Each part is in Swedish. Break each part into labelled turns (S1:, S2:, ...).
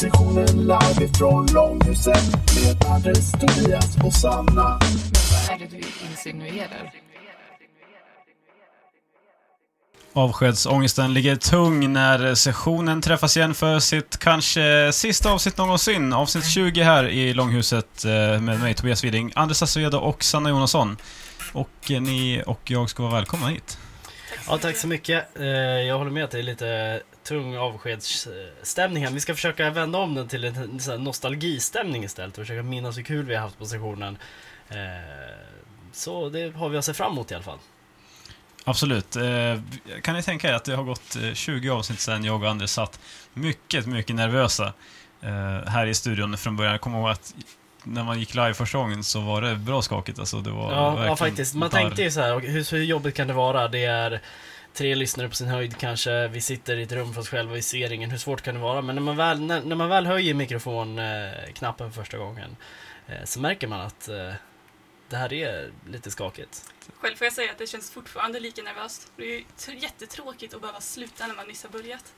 S1: Sessionen live ifrån Långhuset med Anders, Tobias och Sanna.
S2: Vad är det du insinuerar?
S3: Avskedsångesten ligger tung när sessionen träffas igen för sitt kanske sista avsnitt någonsin. Avsnitt 20 här i Långhuset eh, med mig Tobias Widing, Anders Asvedo och Sanna Jonasson. Och eh, ni och jag ska vara välkomna hit.
S4: Ja, tack så mycket. Eh, Jag håller med att det är lite tung avskedsstämning här. Vi ska försöka vända om den till en sån nostalgistämning istället och försöka minnas hur kul vi har haft på sessionen. Eh, Så det har vi att se fram emot i alla fall.
S3: Absolut. Eh, Kan ni tänka er att det har gått eh, 20 avsnitt sedan jag och Anders satt mycket, mycket nervösa eh, här i studion från början. Jag kommer ihåg att när man gick live första gången så var det bra skakigt. Alltså, det var
S4: Ja, ja faktiskt. Man tänkte ju så här, hur, hur jobbigt kan det vara? Det är tre lyssnare på sin höjd kanske, vi sitter i ett rum för oss själva, vi ser ingen. Hur svårt kan det vara? Men när man väl, när, när man väl höjer mikrofonknappen för första gången eh, så märker man att eh, det här är lite skakigt.
S5: Själv får jag säga att det känns fortfarande lika nervöst. Det är ju jättetråkigt att behöva sluta när man nyss har börjat.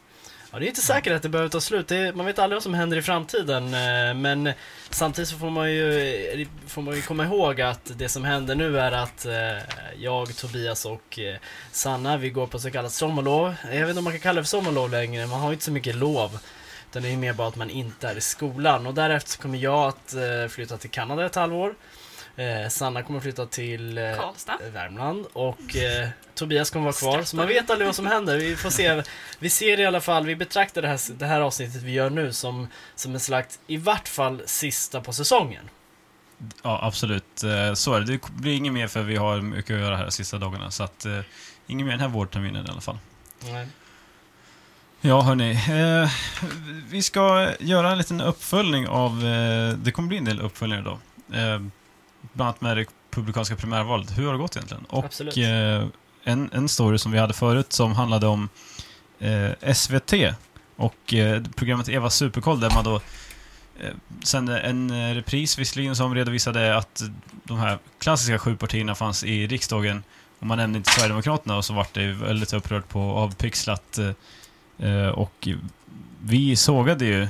S4: Ja, det är inte säkert att det behöver ta slut. Det är, man vet aldrig vad som händer i framtiden. Eh, men samtidigt så får man ju, får man ju komma ihåg att det som händer nu är att eh, jag, Tobias och eh, Sanna, vi går på så kallat sommarlov. Jag vet inte om man kan kalla det för sommarlov längre. Man har ju inte så mycket lov. Utan det är mer bara att man inte är i skolan. Och därefter så kommer jag att flytta till Kanada ett halvår. Eh, Sanna kommer flytta till eh. Värmland och eh, Tobias kommer vara kvar. Så man vet aldrig vad som händer. Vi får se. Vi ser i alla fall, vi betraktar det här, det här avsnittet vi gör nu som, som en slags, i vart fall, sista på säsongen.
S3: Ja, absolut. Eh, Så är det. Det blir inget mer för vi har mycket att göra här de sista dagarna. Så att, eh, inget mer den här vårterminen i alla fall.
S4: Nej.
S3: Ja, hörni. Eh, vi ska göra en liten uppföljning av... Eh, det kommer bli en del uppföljningar då. Eh, bland annat med det republikanska primärvalet. Hur har det gått egentligen? Och eh, en, en story som vi hade förut som handlade om eh, SVT och eh, programmet Eva Superkoll där man då eh, sände en eh, repris visserligen som redovisade att de här klassiska sju partierna fanns i riksdagen och man nämnde inte Sverigedemokraterna och så vart det väldigt upprört på avpixlat Eh, och vi sågade ju...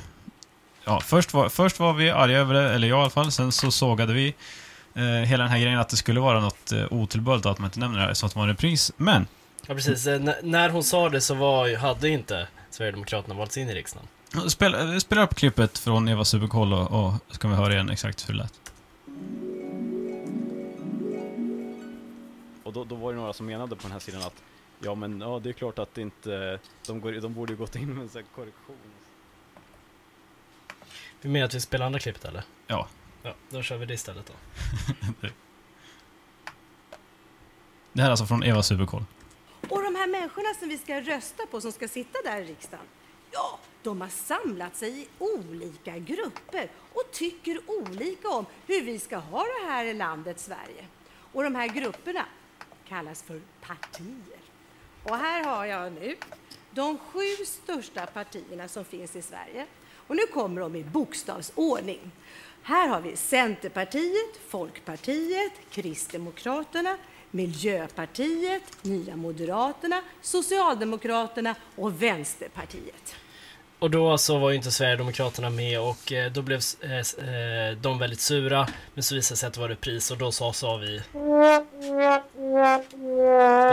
S3: Ja, först var, först var vi arga över det, eller jag i alla fall. Sen så sågade vi eh, hela den här grejen att det skulle vara något eh, otillbörligt att man inte nämner det här, så att det var en repris. Men,
S4: Ja, precis. Eh, n- när hon sa det så var, hade inte Sverigedemokraterna valts in i riksdagen.
S3: spela, eh, spela upp klippet från Eva Superkoll och, och så kan vi höra igen exakt hur det lät.
S6: Och då, då var det några som menade på den här sidan att ja men ja det är klart att det inte, de, går, de borde ju gått in med en sån här korrektion.
S4: Vi menar att vi spelar andra klippet eller?
S3: Ja.
S4: Ja, då kör vi det istället då.
S3: Det här är alltså från Eva Superkoll.
S7: Och de här människorna som vi ska rösta på, som ska sitta där i riksdagen, ja, de har samlat sig i olika grupper och tycker olika om hur vi ska ha det här i landet Sverige. Och de här grupperna kallas för partier. Och här har jag nu de sju största partierna som finns i Sverige. Och nu kommer de i bokstavsordning. Här har vi Centerpartiet, Folkpartiet, Kristdemokraterna, Miljöpartiet, Nya Moderaterna, Socialdemokraterna och Vänsterpartiet.
S4: Och då så var ju inte Sverigedemokraterna med och eh, då blev eh, eh, de väldigt sura. Men så visade det sig att det var repris och då sa, sa vi på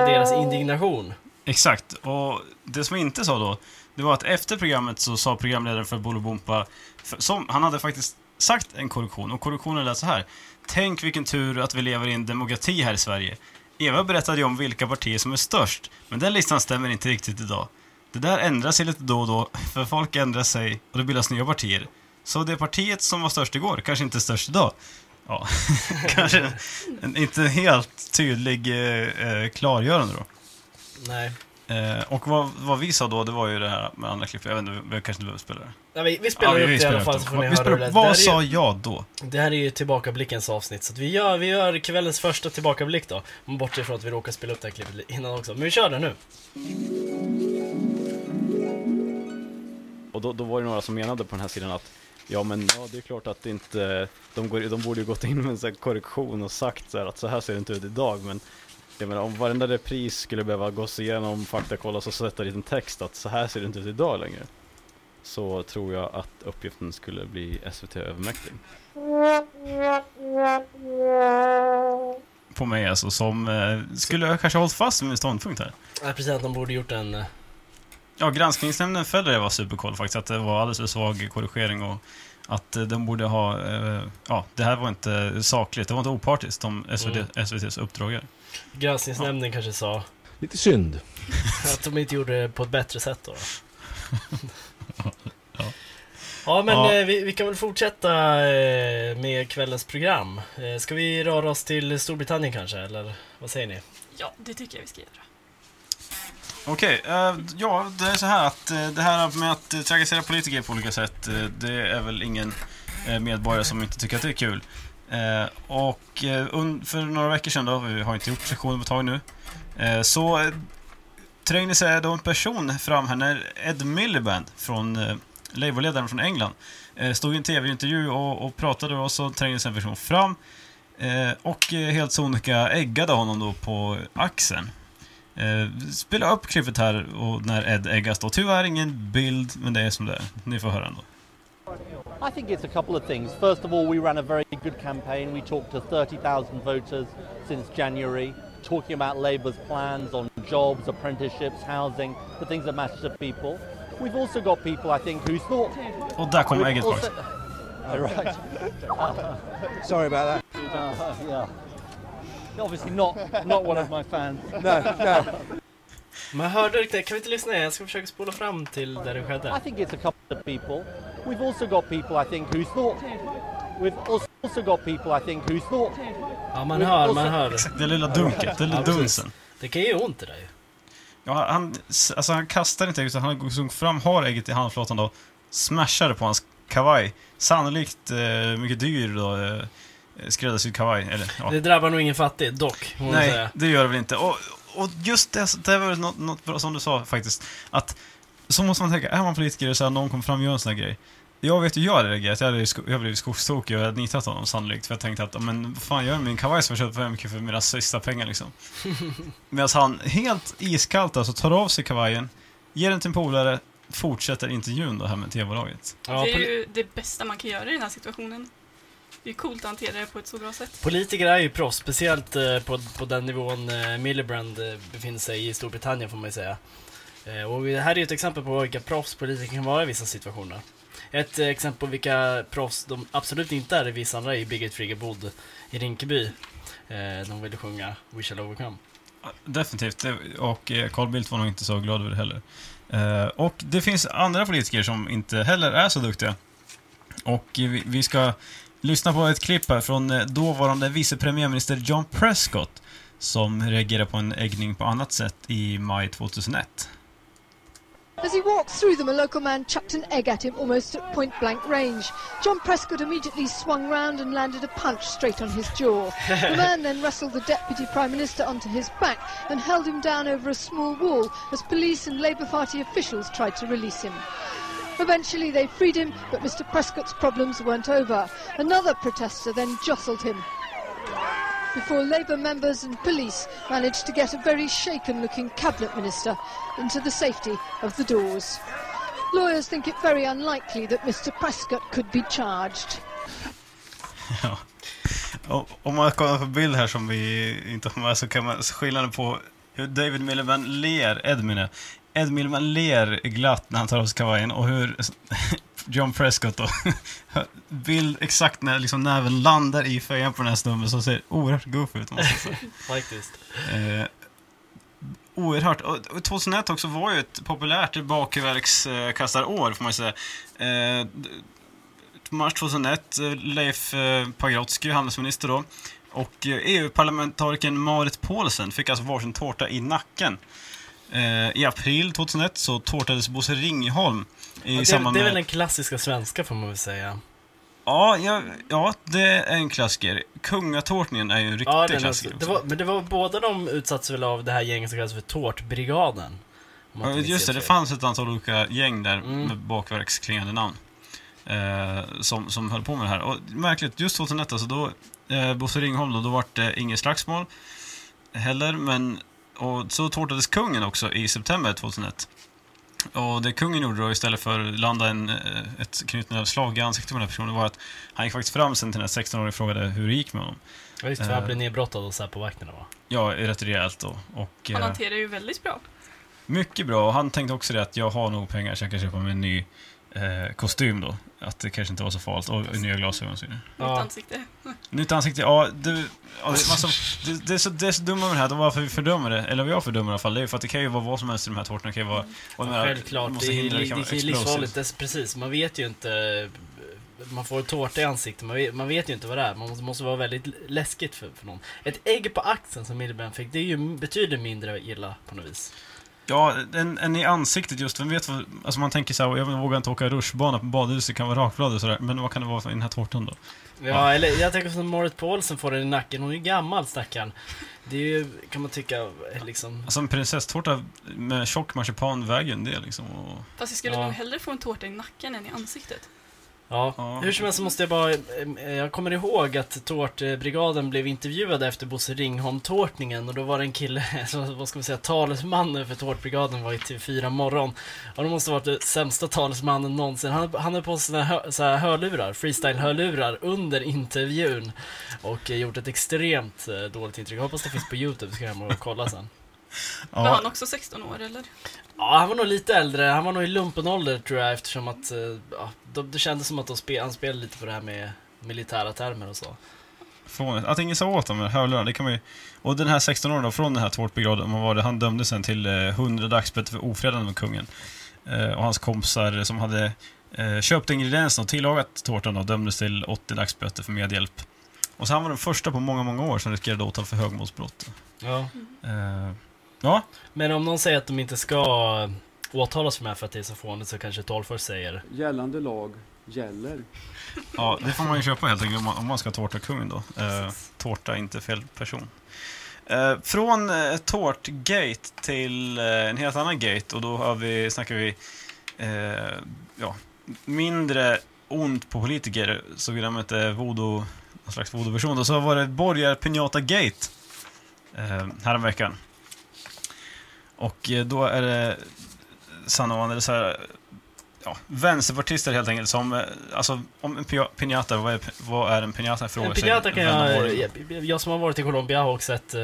S4: deras indignation.
S3: Exakt, och det som jag inte sa då, det var att efter programmet så sa programledaren för Bolibompa, som, han hade faktiskt sagt en korrektion, och korrektionen lät så här. Tänk vilken tur att vi lever i en demokrati här i Sverige. Eva berättade ju om vilka partier som är störst, men den listan stämmer inte riktigt idag. Det där ändrar sig lite då och då, för folk ändrar sig och det bildas nya partier. Så det partiet som var störst igår kanske inte är störst idag. Ja, kanske en, inte helt tydlig eh, eh klargörande då.
S4: Nej.
S3: Eh, och vad, vad vi sa då, det var ju det här med andra klipp. Jag vet inte, vi kanske inte behöver spela det.
S4: Ja, vi, vi spelar upp det i alla fall så får ni
S3: vi
S4: höra
S3: spelar,
S4: lät.
S3: Vad sa
S4: ju,
S3: jag då?
S4: Det här är ju tillbakablickens avsnitt så att vi gör, vi gör kvällens första tillbakablick då. Bortsett från att vi råkar spela upp det här klippet innan också. Men vi kör det nu.
S6: Och då, då var det några som menade på den här sidan att ja men ja det är klart att det inte, de, går, de borde ju gått in med en sån här korrektion och sagt så här att så här ser det inte ut idag men jag menar om varenda repris skulle behöva gås igenom, faktakollas och sätta dit en text att så här ser det inte ut idag längre. så tror jag att uppgiften skulle bli SVT övermäktig.
S3: På mig alltså, som eh, skulle jag kanske ha hållit fast vid min ståndpunkt här.
S4: Ja, precis att de borde gjort en... eh,
S3: Ja, granskningsnämnden fällde det var superkoll faktiskt, att det var alldeles för svag korrigering och att eh, de borde ha, eh, ja, det här var inte sakligt, det var inte opartiskt om SVT,
S4: Mm.
S3: SVTs uppdrag är.
S4: Granskningsnämnden kanske sa
S8: Lite synd.
S4: att de inte gjorde det på ett bättre sätt då.
S3: Ja.
S4: Ja men
S3: Ja.
S4: eh, vi, vi kan väl fortsätta eh, med kvällens program. Eh, ska vi röra oss till Storbritannien kanske, eller vad säger ni?
S5: Ja, det tycker jag vi ska göra.
S3: Okej, eh, ja, det är så här att det här med att trakassera politiker på olika sätt, det är väl ingen medborgare som inte tycker att det är kul. Eh, och eh, för några veckor sedan då, vi har inte gjort sessionen på ett tag nu, eh, så trängde sig då en person fram här när Ed Miliband från eh, Labourledaren från England eh, stod i en tv-intervju och, och pratade och så trängde sig en person fram eh, och eh, helt sonika äggade honom då på axeln. Eh, spela upp klippet här och när Ed äggas då. Tyvärr ingen bild, men det är som det är. Ni får höra ändå.
S9: I think it's a couple of things. First of all, we ran a very good campaign. We talked to 30,000 voters since January, talking about Labour's plans on jobs, apprenticeships, housing, the things that matter to people. We've also got people, I think, who thought.
S3: Well, där kommer ägget
S9: also-
S3: faktiskt.
S9: Oh, right.
S8: Sorry about that.
S9: Uh, yeah. Obviously not not one of my fans.
S8: No, no.
S4: Men hörde du det? Kan vi inte lyssna igen? Jag ska försöka spola fram till där det
S9: I think it's a couple of people. We've also got people, I think, who thought. We've als- also got people, I think, who thought.
S4: Ja, man hör, man hör.
S3: Det lilla dunket, det lilla
S4: Ja,
S3: dunsen.
S4: Det kan ju ont det där ju.
S3: Ja, han, alltså han kastar inte ägget, utan han går fram, har ägget i handflatan då, smashar det på hans kavaj. Sannolikt eh, mycket dyr då, eh, skräddarsydd kavaj. Eller, ja.
S4: Det drabbar nog ingen fattig, dock.
S3: Nej,
S4: säga.
S3: det gör det väl inte. Och, och just det, det var något, något bra som du sa faktiskt. Att så måste man tänka, är man politiker och så här, någon kommer fram och gör en sån här grej. Jag vet ju jag hade reagerat, jag hade, jag hade blivit skogstokig och jag hade nitat honom sannolikt. För jag tänkte att, men vad fan gör min kavaj som jag köpte på MQ för mina sista pengar liksom. Medan han helt iskallt alltså tar av sig kavajen, ger den till en polare, fortsätter intervjun då här med tv-bolaget.
S4: Ja,
S5: det är ju det bästa man kan göra i den här situationen. Det är coolt att hantera det på ett så bra sätt.
S4: Politiker är ju proffs, speciellt eh, på, på den nivån eh, Miliband eh, befinner sig i Storbritannien får man ju säga. Eh, och det här är ju ett exempel på vilka proffs politiker kan vara i vissa situationer. Ett eh, exempel på vilka proffs de absolut inte är i vissa andra är Birgit Friggebo i Rinkeby. Eh, de ville sjunga We shall overcome.
S3: Definitivt. Och Carl Bildt var nog inte så glad över det heller. Och det finns andra politiker som inte heller är så duktiga. Och vi- ska lyssna på ett klipp här från dåvarande vice premiärminister John Prescott som reagerar på en äggning på annat sätt i maj 2001.
S10: As he walked through them, a local man chucked an egg at him almost at point blank range. John Prescott immediately swung round and landed a punch straight on his jaw. The man then wrestled the Deputy Prime Minister onto his back and held him down over a small wall as police and Labour Party officials tried to release him. Eventually they freed him, but Mr Prescott's problems weren't over. Another protester then jostled him before Labour members and police managed to get a very shaken looking cabinet minister into the safety of the doors. Lawyers think it very unlikely that Mr Prescott could be charged.
S3: Ja. Om man kollar på bild här som vi inte har med så kan man se skillnaden på hur David Miliband ler, Edmine. Edmine. Ed Miliband ler glatt när han tar av sig kavajen och hur John Prescott då, bild exakt när liksom näven landar i fejan på den här snubben som ser oerhört goof ut måste jag säga.
S4: Faktiskt.
S3: Eh, oerhört. Och och 2001 också var ju ett populärt bakverkskastarår får man ju säga. Eh, mars 2001, eh, Leif eh, Pagrotsky, handelsminister då. Och eh, EU-parlamentarikern Marit Paulsen fick alltså varsin tårta i nacken. Eh, I april 2001 så tårtades Bosse Ringholm i
S4: Ja, det,
S3: samband
S4: det är
S3: med...
S4: väl den klassiska svenska får man väl säga.
S3: Ja, ja, ja, det är en klassiker. Kungatårtningen är ju en riktig
S4: Ja,
S3: klassiker.
S4: det var, men det var båda de utsattes väl av det här gänget som kallas för Tårtbrigaden.
S3: Ja, just det, det fanns ett antal olika gäng där
S4: Mm.
S3: med bakverksklingande namn. Eh, som, som höll på med det här. Och märkligt, just 2001 alltså, då, eh, Bosse Ringholm då, då var det inget slagsmål heller, men och så tårtades kungen också i september 2001. Och det kungen gjorde då istället för att landa en, eh, ett knytnävsslag i ansiktet på den här personen var att han gick faktiskt fram sen till den här 16-åringen och frågade hur det gick med honom.
S4: Ja, just det, för han
S3: Eh.
S4: blev nedbrottad och så här på vakterna va?
S3: Ja, rätt rejält då. Och,
S5: Han
S3: eh,
S5: hanterar ju väldigt bra.
S3: mycket bra. Och han tänkte också det att jag har nog pengar så jag kan köpa mig en ny eh, kostym då. Att det kanske inte var så farligt. Och nya glasögon så vidare.
S5: Nytt
S4: Ja.
S5: ansikte.
S3: Nytt ansikte, ja, du, ja det, alltså, det, det, är så, det är så dumma med det här, varför vi fördömer det, eller jag fördömer det i alla fall, det är ju för att det kan ju vara vad som helst i de här tårtorna, det kan ju vara... Och de här-
S4: Självklart,
S3: måste
S4: det är,
S3: hindra,
S4: det
S3: kan
S4: det
S3: vara
S4: är livsfarligt. Det precis, man vet ju inte. Man får tårta i ansiktet, man vet, man vet ju inte vad det är. Man måste, måste vara väldigt läskigt för, för någon. Ett ägg på axeln som Miliband fick, det är ju, betyder mindre illa på något vis.
S3: Ja, en, en i ansiktet just, vem vet vad, alltså man tänker så här, jag vågar inte åka rutschbana på badhuset, det kan vara rakblad och sådär, men vad kan det vara för i den här tårtan då?
S4: Ja,
S3: Ja.
S4: eller jag tänker som Marit Paulsen får den i nacken, hon är ju gammal stackaren. Det är ju, kan man tycka, liksom...
S3: Alltså en prinsesstårta med tjock marsipan väger en del liksom. Och,
S5: Fast jag skulle
S4: Ja.
S5: nog hellre få en tårta i nacken än i ansiktet.
S4: Ja,
S3: Ja.
S4: hur som helst så måste jag bara, eh, jag kommer ihåg att Tårtbrigaden blev intervjuad efter Bosse Ringholm-tårtningen och då var det en kille, så vad ska man säga, talesmannen för Tårtbrigaden var i TV4 morgon. Och det måste ha varit den sämsta talesmannen någonsin. Han, han hade på sig såna hö, så här hörlurar, freestyle-hörlurar under intervjun och eh, gjort ett extremt eh, dåligt intryck. Jag hoppas det finns på YouTube, ska jag hem och kolla sen.
S5: Var
S3: ja,
S5: han också 16 år eller?
S4: Ja, han var nog lite äldre. Han var nog i lumpenålder tror jag eftersom att eh, ja, det, det kändes som att de spe, han spelade lite på det här med militära termer och så.
S3: fånigt. Att ingen sa åt dem med hörlurarna, det kan man ju... Och den här 16-åringen då, från den här om man var det, han dömdes sen till eh, 100 dagsböter för ofredande med kungen. Eh, och hans kompisar som hade eh, köpt ingredienserna och tillagat tårtan då, dömdes till 80 dagsböter för medhjälp. Och så han var den första på många, många år som riskerade åtal för högmålsbrott.
S4: Ja.
S3: Eh, ja,
S4: Men om någon säger att de inte ska åtalas för det här för att det är så fånigt så kanske Tolgfors säger
S11: Gällande lag gäller.
S3: ja, det får man ju köpa helt enkelt om man, om man ska tårta kungen då. Eh, tårta, inte fel person. Eh, från eh, tårtgate till eh, en helt annan gate och då har vi, snackar vi eh, ja, mindre ont på politiker såvida man inte är voodoo, någon slags voodoo-version. Och så var det borgar Pinata Gate eh, häromveckan. Och eh, då är det Sanoan, eller så här, ja, vänsterpartister helt enkelt som, eh, alltså om en piñata, vad är, vad är en piñata? Frågar
S4: En piñata kan jag, jag, jag som har varit i Colombia har också sett eh,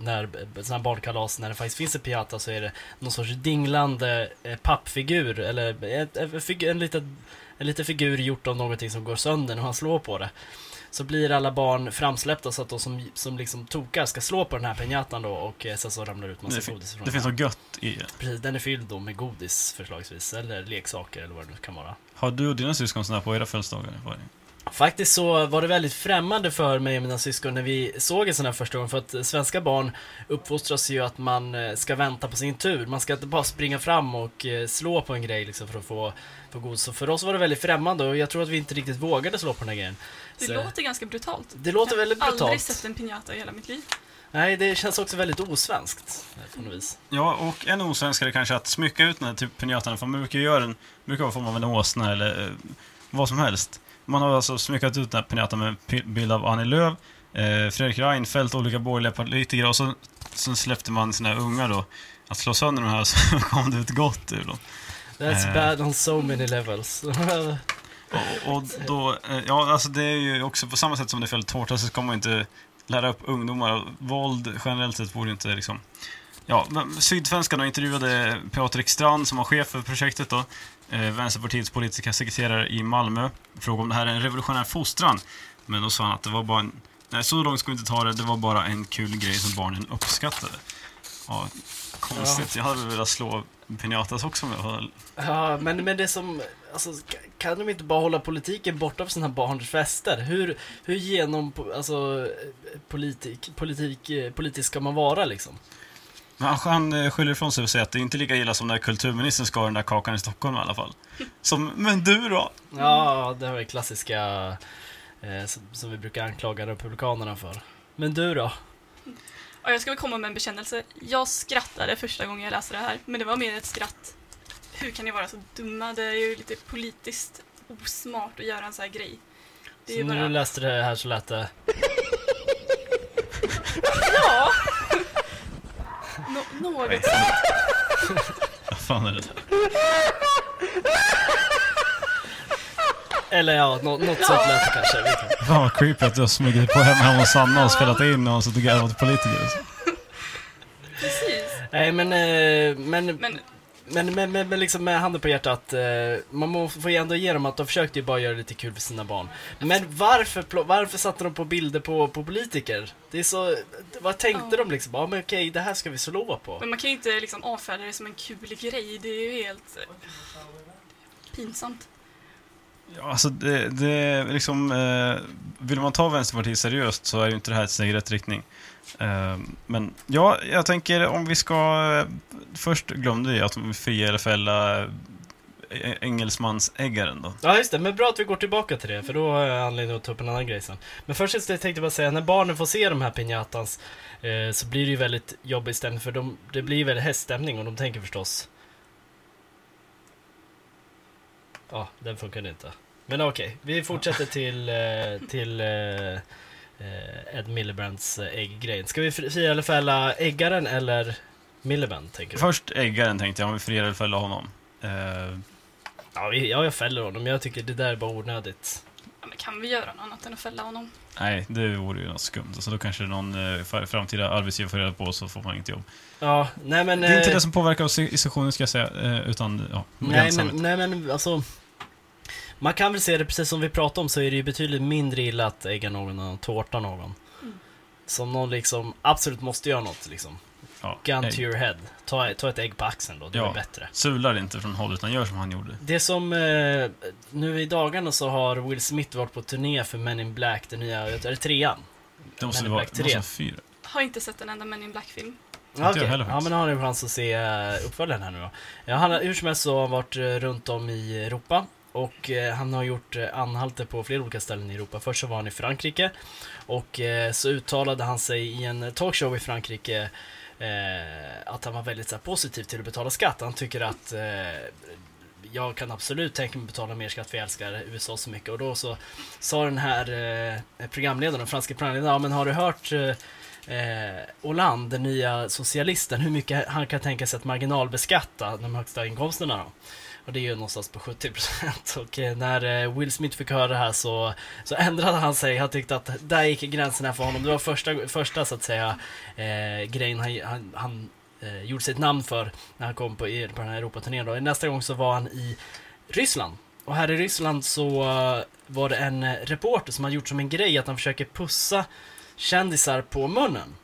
S4: när sådana barnkalas, när det faktiskt finns en piñata så är det någon sorts dinglande eh, pappfigur eller ett, en, figur, en, liten, en liten figur gjort av någonting som går sönder när man slår på det. Så blir alla barn framsläppta så att de som, som liksom tokar ska slå på den här piñatan då och eh, sen så ramlar ut massa
S3: Det,
S4: godis från
S3: det finns något gött i det.
S4: Precis, den är fylld då med godis förslagsvis, eller leksaker eller vad det nu kan vara.
S3: Har du och dina syskon sådana på era födelsedagar?
S4: Faktiskt så var det väldigt främmande för mig och mina syskon när vi såg en sån här första gången för att svenska barn uppfostras ju att man eh, ska vänta på sin tur. Man ska inte bara springa fram och eh, slå på en grej liksom för att få, godis. Så för oss var det väldigt främmande och jag tror att vi inte riktigt vågade slå på den här grejen.
S5: Det
S4: Så-
S5: låter ganska brutalt.
S4: Det låter väldigt
S5: Jag har aldrig
S4: brutalt.
S5: sett en piñata i hela mitt liv.
S4: Nej, det känns också väldigt osvenskt på något vis.
S3: Ja, och en osvenskare kanske att smycka ut den här typ pinjatan, för man brukar göra den, brukar vara form av en åsna eller eh, vad som helst. Man har alltså smyckat ut den här pinjatan med en bild av Annie Lööf, eh, Fredrik Reinfeldt, olika borgerliga politiker och så, sen släppte man sina ungar då att slå sönder de här så kom det ut gott ur dem.
S4: That's
S3: Eh.
S4: bad on so many levels.
S3: Och, och då, eh, ja alltså det är ju också på samma sätt som det är fel tårta så ska man inte lära upp ungdomar. Våld generellt sett borde inte liksom... Ja, Sydsvenskan intervjuade Patrik Strand som var chef för projektet då. Eh, Vänsterpartiets politiska sekreterare i Malmö. Frågade om det här är en revolutionär fostran. Men då sa han att det var bara en... Nej, så långt ska vi inte ta det. Det var bara en kul grej som barnen uppskattade. Ja, konstigt. Jag hade velat slå Pinatas också var
S4: Ja, men, men det som, alltså, ka- kan de inte bara hålla politiken borta från sina barns fester? Hur, hur genom, alltså, politik, politik, politisk ska man vara liksom?
S3: Men han, han eh, skyller ifrån sig och säger att det är inte lika illa som när kulturministern skar den där kakan i Stockholm i alla fall. Som, men du då?
S4: Ja, det här är klassiska, eh, som, som vi brukar anklaga republikanerna för. Men du då?
S5: Och jag ska väl komma med en bekännelse. Jag skrattade första gången jag läste det här, men det var mer ett skratt. Hur kan ni vara så dumma? Det är ju lite politiskt osmart att göra en sån här grej. Det är
S4: Så
S5: ju
S4: när
S5: bara...
S4: du läste det här så lät det...
S5: Ja! Nå- något sånt.
S3: fan är det där?
S4: Eller ja, nå- något sånt lät det kanske.
S3: Fan vad creepy att du har smugit på hemma hos Sanna och spelat in och suttit och garvat åt politiker.
S5: Precis.
S4: Nej men, eh, men,
S5: Men
S4: men, men, men, men liksom med handen på hjärtat, eh, man må, får ju ändå ge dem att de försökte ju bara göra det lite kul för sina barn. Men varför, pl- varför satte de på bilder på, på politiker? Det är så, vad tänkte
S5: Ja.
S4: de liksom? Ja men okej, det här ska vi slå på.
S5: Men man kan ju inte liksom avfärda det som en kul grej. Det är ju helt eh, pinsamt.
S3: Ja, alltså det, det liksom... Eh, vill man ta Vänsterpartiet seriöst så är ju inte det här ett steg i rätt riktning. Eh, men ja, jag tänker om vi ska... Eh, först glömde vi att vi fria eller fälla eh, engelsmansägaren då.
S4: Ja just det, men bra att vi går tillbaka till det för då har jag anledning att ta upp en annan grej sen. Men först jag tänkte jag bara säga, när barnen får se de här pinjatans eh, så blir det ju väldigt jobbig stämning för de, det blir väldigt häststämning och de tänker förstås Ja, den funkade inte. Men okej, vi fortsätter till, eh, till eh, Ed Millibrands eh, ägggrejen. Ska vi fri- fria eller fälla äggaren eller Miliband, tänker du?
S3: Först äggaren tänkte jag, om vi friar eller fälla honom. Eh,
S4: Ja, vi- ja, jag fäller honom. Jag tycker det där är bara onödigt.
S5: Ja, men kan vi göra något annat än att fälla honom?
S3: nej, det vore ju något skumt. Alltså då kanske någon eh, framtida arbetsgivare får reda på så får man inget jobb.
S4: Ja, nej men...
S3: Det är inte
S4: eh,
S3: det som påverkar oss i sessionen ska jag säga, eh, utan ja,
S4: Nej men, nej men alltså Man kan väl se det precis som vi pratade om så är det ju betydligt mindre illa att ägga någon än att tårta någon
S5: Mm.
S4: Som någon liksom absolut måste göra något liksom
S3: Ja,
S4: Gun
S3: ägg.
S4: to your head Ta, ta ett ägg på axeln då, det
S3: Ja.
S4: är bättre
S3: Sular inte från håll, utan gör som han gjorde.
S4: Det som eh, Nu i dagarna så har Will Smith varit på turné för Men in Black, den nya, är det trean?
S3: Det måste
S4: Men
S3: vara,
S4: Black
S3: det måste
S4: 3.
S3: vara fyra.
S5: Har inte sett en enda Men in Black-film.
S4: Ja, okej.
S3: heller
S4: ja men då har ni chans att se eh, uppföljaren här nu då. Ja, han har hur som helst så har han varit eh, runt om i Europa och eh, han har gjort eh, anhalter på flera olika ställen i Europa. Först så var han i Frankrike och eh, så uttalade han sig i en talkshow i Frankrike eh, att han var väldigt så här, positiv till att betala skatt. Han tycker att eh, jag kan absolut tänka mig att betala mer skatt för jag älskar USA så mycket. Och då så sa den här eh, programledaren, den franska programledaren, ja men har du hört eh, eh, Hollande, den nya socialisten, hur mycket han kan tänka sig att marginalbeskatta de högsta inkomsterna då. Och det är ju någonstans på 70% och eh, när eh, Will Smith fick höra det här så, så ändrade han sig. Han tyckte att där gick gränserna för honom. Det var första, första så att säga eh, grejen han, han, han eh, gjorde sig ett namn för när han kom på, på den här Europaturnén. då. Nästa gång så var han i Ryssland. Och här i Ryssland så eh, var det en reporter som hade gjort som en grej att han försöker pussa kändisar på munnen.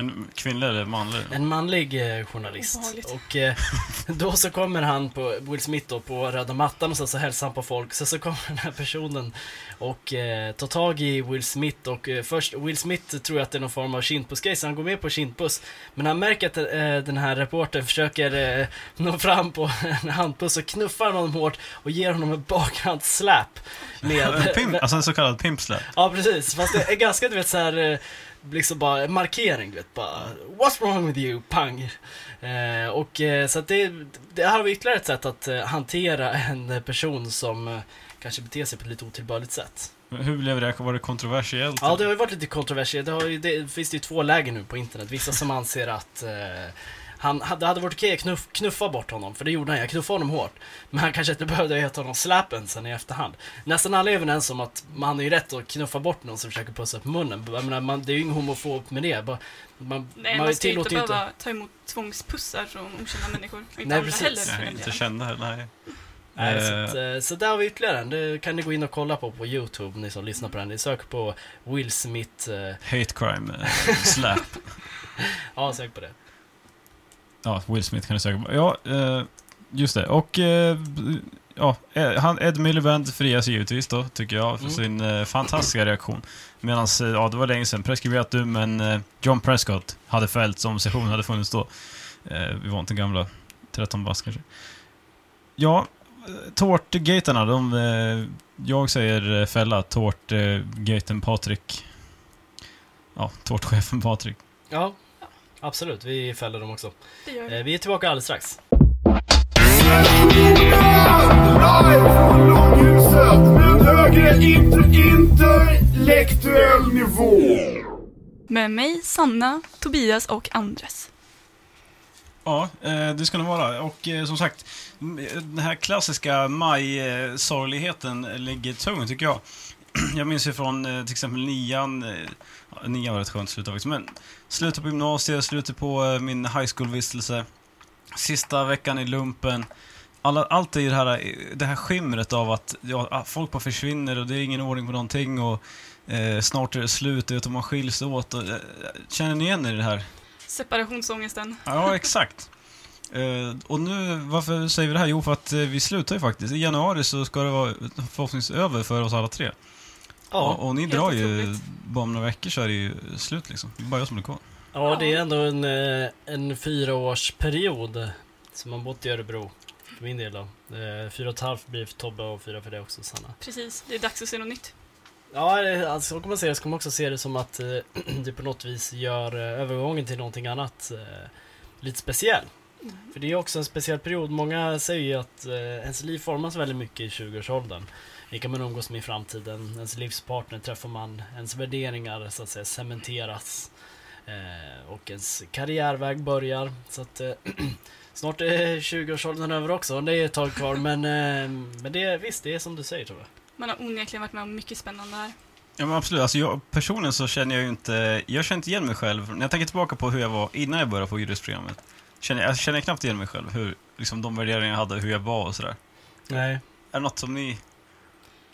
S3: En kvinnlig eller manlig?
S4: En manlig eh, journalist. Och eh, då så kommer han på Will Smith då, på röda mattan och så, så hälsar han på folk. Så så kommer den här personen och eh, tar tag i Will Smith och eh, först Will Smith tror jag att det är någon form av kindpussgrej så han går med på kindpuss. Men han märker att eh, den här reportern försöker eh, nå fram på en handpuss och knuffar honom hårt och ger honom en bakhandslap. Med,
S3: pimp, alltså en så kallad pimpslap.
S4: Ja precis, fast det är ganska du vet så här eh, liksom bara markering du vet bara What's wrong with you? Pang! Eh, och eh, så att det, det här var ytterligare ett sätt att eh, hantera en person som eh, kanske beter sig på ett lite otillbörligt sätt.
S3: Men Hur blev det? Var det kontroversiellt?
S4: Ja, det har ju varit lite kontroversiellt. Det, har ju, det finns det ju två läger nu på internet. Vissa som anser att eh, han, det hade varit okej att knuff, knuffa bort honom, för det gjorde han. Jag knuffade honom hårt. Men han kanske inte behövde ge honom slappen sen i efterhand. Nästan alla är överens om att man har ju rätt att knuffa bort någon som försöker pussa på munnen. Jag menar, man, det är ju inget homofobt med det. Bara, man,
S5: Nej,
S4: man
S5: man ska ju
S4: tillåter
S5: inte behöva ta emot tvångspussar från okända människor. Och inte
S4: Nej, precis.
S5: heller
S3: Nej, inte kända heller, nej.
S4: Nej, så,
S3: Eh,
S4: att, eh, så där har vi ytterligare en. Det kan ni gå in och kolla på på Youtube, ni som lyssnar på den. Ni söker på Will Smith. Eh,
S3: Hate crime eh, slap.
S4: ja, sök på det.
S3: Ja, Will Smith kan du söka på. Ja, eh, just det. Och ja, han, Ed Miliband frias givetvis då, tycker jag, för
S4: Mm.
S3: sin eh, fantastiska reaktion. Medan, ja, det var länge sedan, preskriberat du, men John Prescott hade fällts om sessionen hade funnits då. Vi var inte gamla, 13 bast kanske. Ja, tårtgaterna, de... Eh, jag säger eh, fälla, tårtgaten Patrik. Ja, tårtchefen Patrik.
S4: Ja, absolut. Vi fäller dem också.
S5: Det gör vi.
S4: Eh, vi är tillbaka alldeles strax.
S1: Med
S5: mig, Sanna, Tobias och Andres.
S3: Ja, eh, det ska det vara. Och eh, som sagt, eh, den här klassiska maj-sorgligheten ligger tungt tycker jag. Jag minns ju från till exempel nian, nian var ett skönt slut faktiskt, men slutet på gymnasiet, slutet på min high school-vistelse, sista veckan i lumpen. Alla, allt är ju det här, det här skimret av att ja, ah, folk bara försvinner och det är ingen ordning på någonting och eh, snart är det slut och man skiljs åt. Och, eh, känner ni igen er i det här?
S5: Separationsångesten.
S3: Ja, exakt. Eh, och nu, varför säger vi det här? Jo, för att eh, vi slutar ju faktiskt. I januari så ska det vara förhoppningsvis över för oss alla tre.
S4: Ja,
S3: och, och ni
S5: helt
S3: drar ju, bara om några veckor så är det ju slut liksom. Det är bara jag som är kvar.
S4: Ja, det är ändå en, eh, en fyraårsperiod som man bott i Örebro. För min del då. Fyra och ett halvt blir för Tobbe och fyra för dig också Sanna.
S5: Precis, det är dags att se något nytt.
S4: Ja, det- alltså, så kan man säga. Så kan man också se det som att eh, det på något vis gör eh, övergången till någonting annat eh, lite speciell. För det är också en speciell period. Många säger ju att eh, ens liv formas väldigt mycket i 20-årsåldern. Vilka man umgås med i framtiden, ens livspartner träffar man, ens värderingar så att säga cementeras. Eh, och ens karriärväg börjar. Så att eh, snart är 20-årsåldern över också. Det är ett tag kvar men, eh, men det visst, det är som du säger tror jag.
S5: Man har onekligen varit med om mycket spännande här.
S3: Ja men absolut, alltså jag, personligen så känner jag ju inte, jag känner inte igen mig själv. När jag tänker tillbaka på hur jag var innan jag började på juristprogrammet, känner, jag känner knappt igen mig själv. Hur, liksom de värderingar jag hade, hur jag var och sådär.
S4: Nej.
S3: Är det något som ni...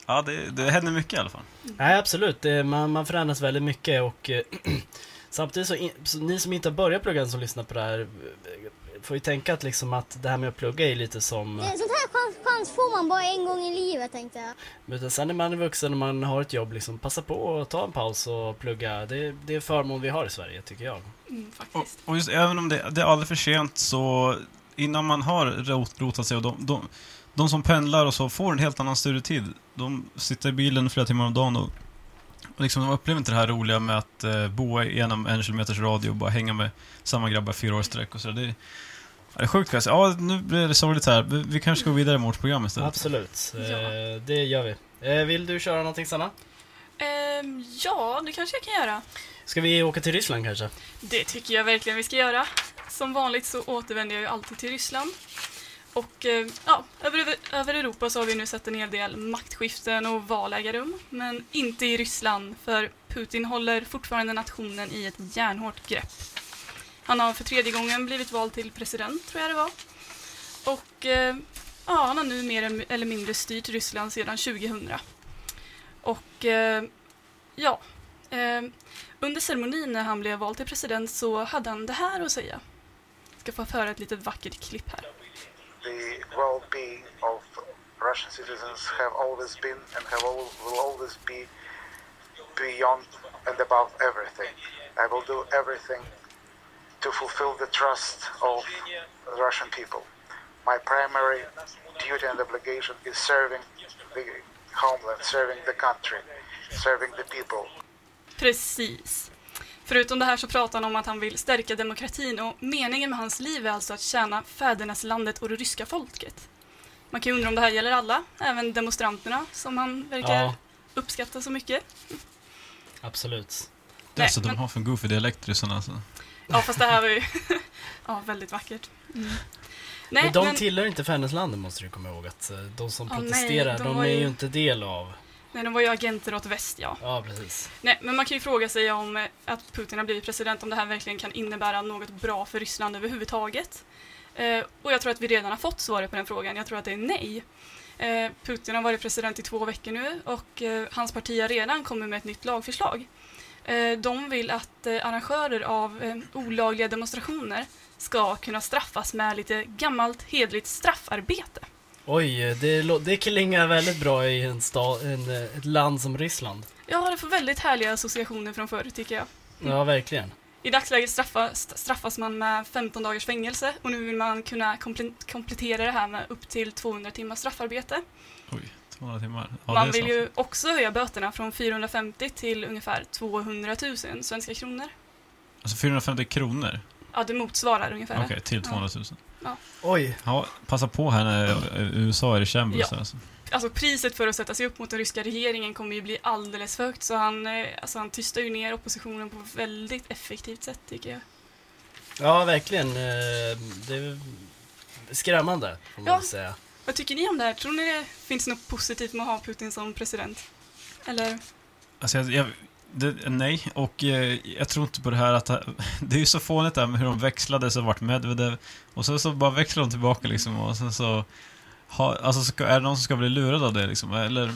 S3: Ja, det, det händer mycket i alla fall.
S4: Nej absolut, det, man, man förändras väldigt mycket och eh, samtidigt så, in, så ni som inte har börjat plugga som lyssnar på det här får ju tänka att liksom att det här med att plugga är lite som
S12: en sån här chans, chans får man bara en gång i livet tänkte jag.
S4: men sen när man är vuxen och man har ett jobb liksom passa på att ta en paus och plugga. Det, det är en förmån vi har i Sverige tycker jag.
S5: Mm,
S3: Och,
S5: faktiskt.
S3: och just även om det, det är aldrig för sent så innan man har rot, rotat sig och de, de, de som pendlar och så får en helt annan studietid. De sitter i bilen flera timmar om dagen och, och liksom, de upplever inte det här roliga med att eh, bo igenom en kilometers radio och bara hänga med samma grabbar fyra år i sträck och så. Det, ja, det är sjukt alltså. Ja, nu blir det sorgligt här. Vi, vi kanske ska gå vidare med vårt program istället.
S4: Absolut,
S5: Ja.
S4: eh, det gör vi. Eh, vill du köra någonting Sanna?
S5: Ehm, ja, det kanske jag kan göra.
S4: Ska vi åka till Ryssland kanske?
S5: Det tycker jag verkligen vi ska göra. Som vanligt så återvänder jag ju alltid till Ryssland. Och eh, ja, över, över Europa så har vi nu sett en hel del maktskiften och val äga rum. Men inte i Ryssland, för Putin håller fortfarande nationen i ett järnhårt grepp. Han har för tredje gången blivit vald till president, tror jag det var. Och eh, ja, han har nu mer eller mindre styrt Ryssland sedan 2000. Och eh, ja, eh, under ceremonin när han blev vald till president så hade han det här att säga. Jag ska få höra ett litet vackert klipp här.
S13: the well-being of Russian citizens have always been and have all, will always be beyond and above everything. I will do everything to fulfill the trust of the Russian people. My primary duty and obligation is serving the homeland, serving the country, serving the people.
S5: Precis. Förutom det här så pratar han om att han vill stärka demokratin och meningen med hans liv är alltså att tjäna fäderneslandet och det ryska folket. Man kan ju undra om det här gäller alla, även demonstranterna som han verkar
S4: Ja.
S5: uppskatta så mycket.
S4: Absolut.
S3: Det är
S5: Nej,
S3: så de
S5: men-
S3: har för en goofy dialekt ryssarna alltså.
S5: Ja, fast det här var ju ja, väldigt vackert. Mm. Nej,
S4: men de
S5: men,
S4: tillhör inte Färnäslandet måste du komma ihåg att eh, de som
S5: Ja, nej,
S4: protesterar,
S5: de
S4: de,
S5: var
S4: är
S5: ju-
S4: ju inte del av.
S5: nej, de var ju agenter åt väst, ja.
S4: Ja, precis.
S5: Nej, men man kan ju fråga sig om eh, att Putin har blivit president, om det här verkligen kan innebära något bra för Ryssland överhuvudtaget. Eh, och jag tror att vi redan har fått svaret på den frågan. Jag tror att det är nej. Eh, Putin har varit president i två veckor nu och eh, hans parti har redan kommit med ett nytt lagförslag. Eh, de vill att eh, arrangörer av eh, olagliga demonstrationer ska kunna straffas med lite gammalt hedligt straffarbete.
S4: Oj, det, det klingar väldigt bra i en sta, en, ett land som Ryssland.
S5: Ja, det får väldigt härliga associationer från förr tycker jag.
S4: Ja, verkligen.
S5: I dagsläget straffa, st- straffas man med 15 dagars fängelse och nu vill man kunna komple- komplettera det här med upp till 200 timmars straffarbete.
S3: Oj, 200 timmar. Ja,
S5: man vill ju också höja böterna från 450 till ungefär 200 000 svenska kronor.
S3: Alltså 450 kronor?
S5: Ja, det motsvarar ungefär
S3: Okej,
S5: det.
S3: till 200 000.
S5: Ja.
S4: Oj.
S3: Ja, passa på här när USA är i shambles.
S5: Ja.
S3: Alltså.
S5: Alltså priset för att sätta sig upp mot den ryska regeringen kommer ju bli alldeles för högt så han, eh, alltså, han tystar ju ner oppositionen på ett väldigt effektivt sätt tycker jag.
S4: Ja, verkligen. eh, Det är skrämmande, får man
S5: Ja.
S4: säga.
S5: Vad tycker ni om det här? Tror ni det finns något positivt med att ha Putin som president? Eller?
S3: Alltså, jag, jag, det, nej, och eh, jag tror inte på det här att... Det är ju så fånigt där med hur de växlade, så vart Medvedev, och sen så bara växlar de tillbaka liksom, och sen så... Ha, alltså, ska, är det någon som ska bli lurad av det liksom, eller...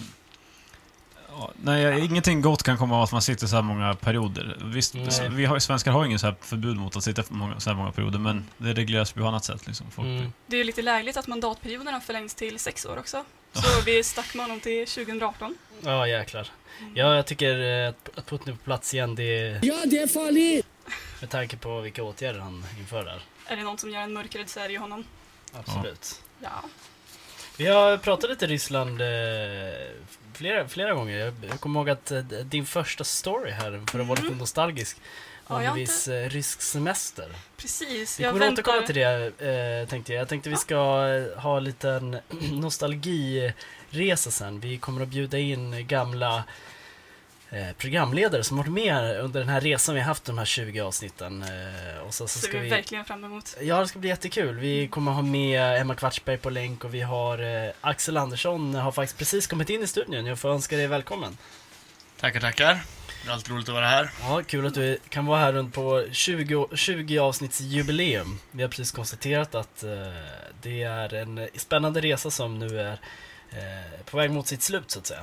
S3: Ja, Nej, ingenting gott kan komma av att man sitter så här många perioder. Visst,
S4: Nej.
S3: vi har, svenskar har ju ingen så här förbud mot att sitta för många, så här många perioder, men det regleras på annat sätt liksom. Folk,
S4: Mm.
S5: Det är ju lite lägligt att mandatperioderna förlängs till sex år också. Så vi är stack med honom till 2018.
S4: Ja, jäklar. Ja, jag tycker eh, att Putin är på plats igen, det är...
S1: Ja, det är farligt!
S4: Med tanke på vilka åtgärder han inför där.
S5: Är det någon som gör en mörkrädd serie i honom?
S4: Absolut.
S5: Ja.
S4: Vi har pratat lite Ryssland eh, flera, flera gånger. Jag, jag kommer ihåg att eh, din första story här, för att vara lite nostalgisk,
S5: Mm. Ja,
S4: om
S5: jag har
S4: viss eh, rysk semester.
S5: Precis,
S4: Vi
S5: jag
S4: kommer
S5: väntar...
S4: återkomma till det, eh, tänkte jag. Jag tänkte vi ska eh, ha en liten nostalgiresa sen. Vi kommer att bjuda in gamla programledare som varit med under den här resan vi haft de här 20 avsnitten. Eh, och så, så ska
S5: vi verkligen fram emot.
S4: Ja, det ska bli jättekul. Vi kommer ha med Emma Kvartsberg på länk och vi har eh, Axel Andersson har faktiskt precis kommit in i studion. Jag får önska dig välkommen.
S14: Tackar, tackar. Det är alltid roligt att vara här.
S4: Ja, kul att du kan vara här runt på 20, 20 avsnitts jubileum. Vi har precis konstaterat att eh, det är en spännande resa som nu är eh, på väg mot sitt slut så att säga.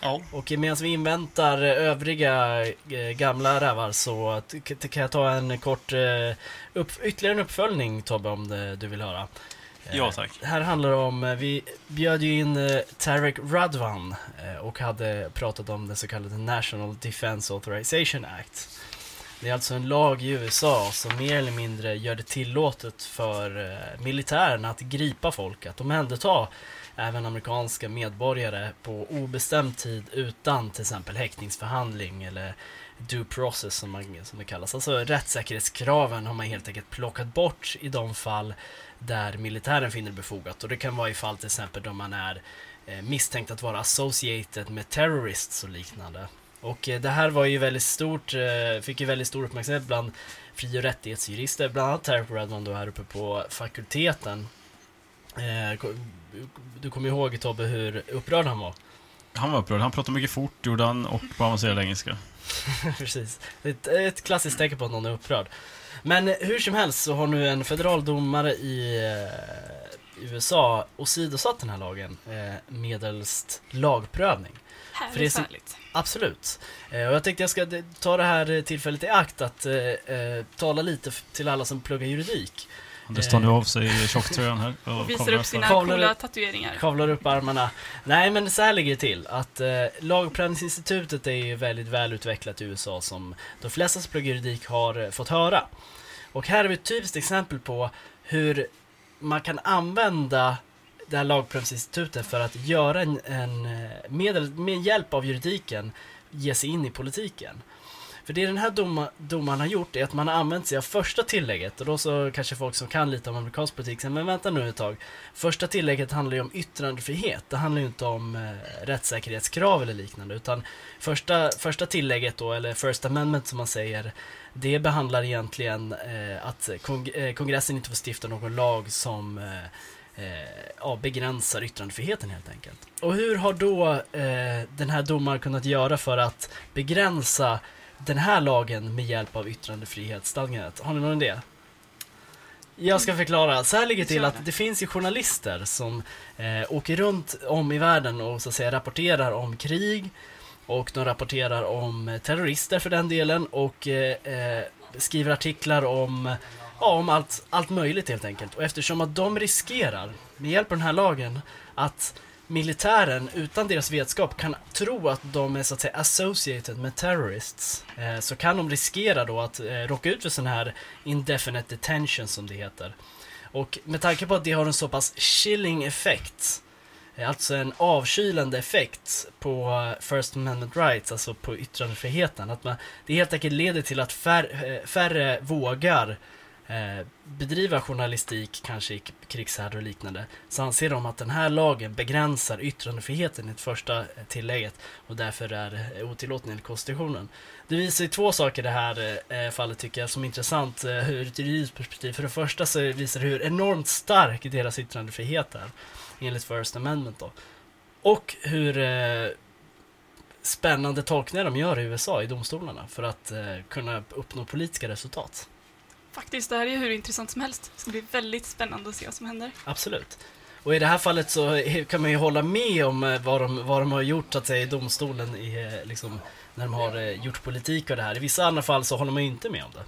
S14: Ja.
S4: Och medan vi inväntar övriga eh, gamla rävar så kan jag ta en kort eh, upp, ytterligare en uppföljning Tobbe om det, du vill höra. Eh,
S3: Ja, tack.
S4: Här handlar det om, vi bjöd ju in Tarek Radwan och hade pratat om den så kallade National Defense Authorization Act. Det är alltså en lag i USA som mer eller mindre gör det tillåtet för militären att gripa folk, att omhänderta även amerikanska medborgare på obestämd tid utan till exempel häktningsförhandling eller due process som, man, som det kallas. Alltså rättssäkerhetskraven har man helt enkelt plockat bort i de fall där militären finner det befogat. Och det kan vara i fall till exempel då man är eh, misstänkt att vara associated med terrorists och liknande. Och eh, det här var ju väldigt stort, eh, fick ju väldigt stor uppmärksamhet bland fri och rättighetsjurister, bland annat Terry Redman då här uppe på fakulteten. Eh, du kommer ihåg Tobbe hur upprörd han var?
S3: Han var upprörd. Han pratade mycket fort, gjorde han, och på avancerad engelska.
S4: Precis. Ett, ett klassiskt tecken på att någon är upprörd. Men hur som helst så har nu en federaldomare i eh, USA åsidosatt den här lagen eh, medelst lagprövning. För det är
S5: Härligt,
S4: så-
S5: härligt.
S4: Absolut. Eh, och jag tänkte jag ska ta det här tillfället i akt att tala lite till alla som pluggar juridik.
S3: Anders tar nu av sig tjocktröjan här.
S5: Och visar
S3: kavlar
S5: upp sina
S4: Kavlar
S5: coola tatueringar.
S4: Kavlar upp armarna. Nej men så här ligger det till att eh, lagprövningsinstitutet är ju väldigt välutvecklat i USA som de flesta som pluggar juridik har eh, fått höra. Och här har vi ett typiskt exempel på hur man kan använda det här lagprövningsinstitutet för att göra en, en eh, medel, med hjälp av juridiken ge sig in i politiken. För det den här doma, domaren har gjort är att man har använt sig av första tillägget och då så kanske folk som kan lite om amerikansk politik säger men vänta nu ett tag. Första tillägget handlar ju om yttrandefrihet. Det handlar ju inte om eh, rättssäkerhetskrav eller liknande utan första, första tillägget då, eller First Amendment som man säger, det behandlar egentligen eh, att kong eh, kongressen inte får stifta någon lag som eh, eh ja, begränsar yttrandefriheten helt enkelt. Och hur har då eh, den här domaren kunnat göra för att begränsa den här lagen med hjälp av yttrandefrihetsstadgandet? Har ni någon idé? Jag ska förklara. Så här ligger det till att det finns ju journalister som eh, åker runt om i världen och så att säga rapporterar om krig och de rapporterar om eh, terrorister för den delen och eh, eh, skriver artiklar om, ja, om allt, allt möjligt helt enkelt. Och eftersom att de riskerar, med hjälp av den här lagen, att militären utan deras vetskap kan tro att de är så att säga associated med terrorists eh, så kan de riskera då att eh, råka ut för sån här indefinite detention som det heter. Och med tanke på att det har en så pass chilling effekt eh, Alltså en avkylande effekt på eh, First Amendment Rights, alltså på yttrandefriheten. Att man, det helt enkelt leder till att fär, eh, färre vågar eh, bedriva journalistik, kanske i krigshärdar och liknande, så anser de att den här lagen begränsar yttrandefriheten i det första eh, tillägget och därför är eh, otillåten enligt konstitutionen. Det visar ju två saker i det här eh, fallet tycker jag som är intressant eh, ur ett juridiskt perspektiv. För det första så visar det hur enormt stark deras yttrandefrihet är enligt First Amendment då. Och hur eh, spännande tolkningar de gör i USA i domstolarna för att eh, kunna uppnå politiska resultat.
S5: Faktiskt, det här är ju hur intressant som helst. Det ska bli väldigt spännande att se vad som händer.
S4: Absolut. Och i det här fallet så kan man ju hålla med om eh, vad de, vad de har gjort så att säga, i domstolen i, eh, liksom, när de har eh, gjort politik av det här. I vissa andra fall så håller man ju inte med om det.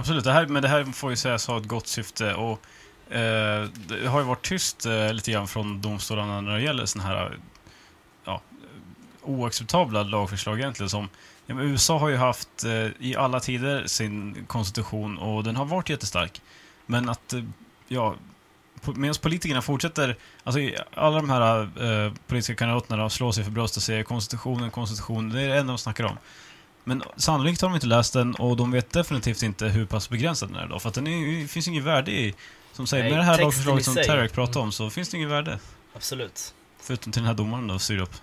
S3: Absolut, det här, men det här får ju sägas ha ett gott syfte och eh, det har ju varit tyst eh, lite grann från domstolarna när det gäller sådana här oacceptabla lagförslag egentligen som ja, USA har ju haft eh, i alla tider sin konstitution och den har varit jättestark. Men att, eh, ja, medan politikerna fortsätter, alltså alla de här eh, politiska kandidaterna slår sig för bröstet och säger konstitutionen, konstitutionen, det är det enda de snackar om. Men sannolikt har de inte läst den och de vet definitivt inte hur pass begränsad den är då. För att den är, det finns inget värde i, som säger,
S4: Nej,
S3: med det här lagförslaget som. Tarek pratade om så finns det inget värde.
S4: Absolut.
S3: Förutom till den här domaren då, upp.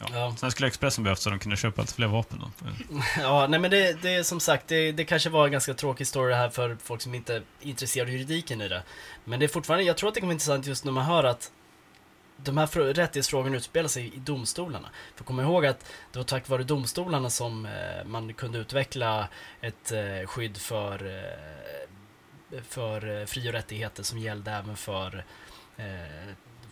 S3: Ja.
S4: Ja.
S3: Sen skulle Expressen behövt så de kunde köpa lite fler vapen då.
S4: Ja, nej men det, det är som sagt, det, det kanske var en ganska tråkig story här för folk som inte är intresserade av juridiken i det. Men det är fortfarande, jag tror att det kan vara intressant just när man hör att de här frå- rättighetsfrågorna utspelar sig i domstolarna. För kom ihåg att det var tack vare domstolarna som eh, man kunde utveckla ett eh, skydd för, eh, för fri och rättigheter som gällde även för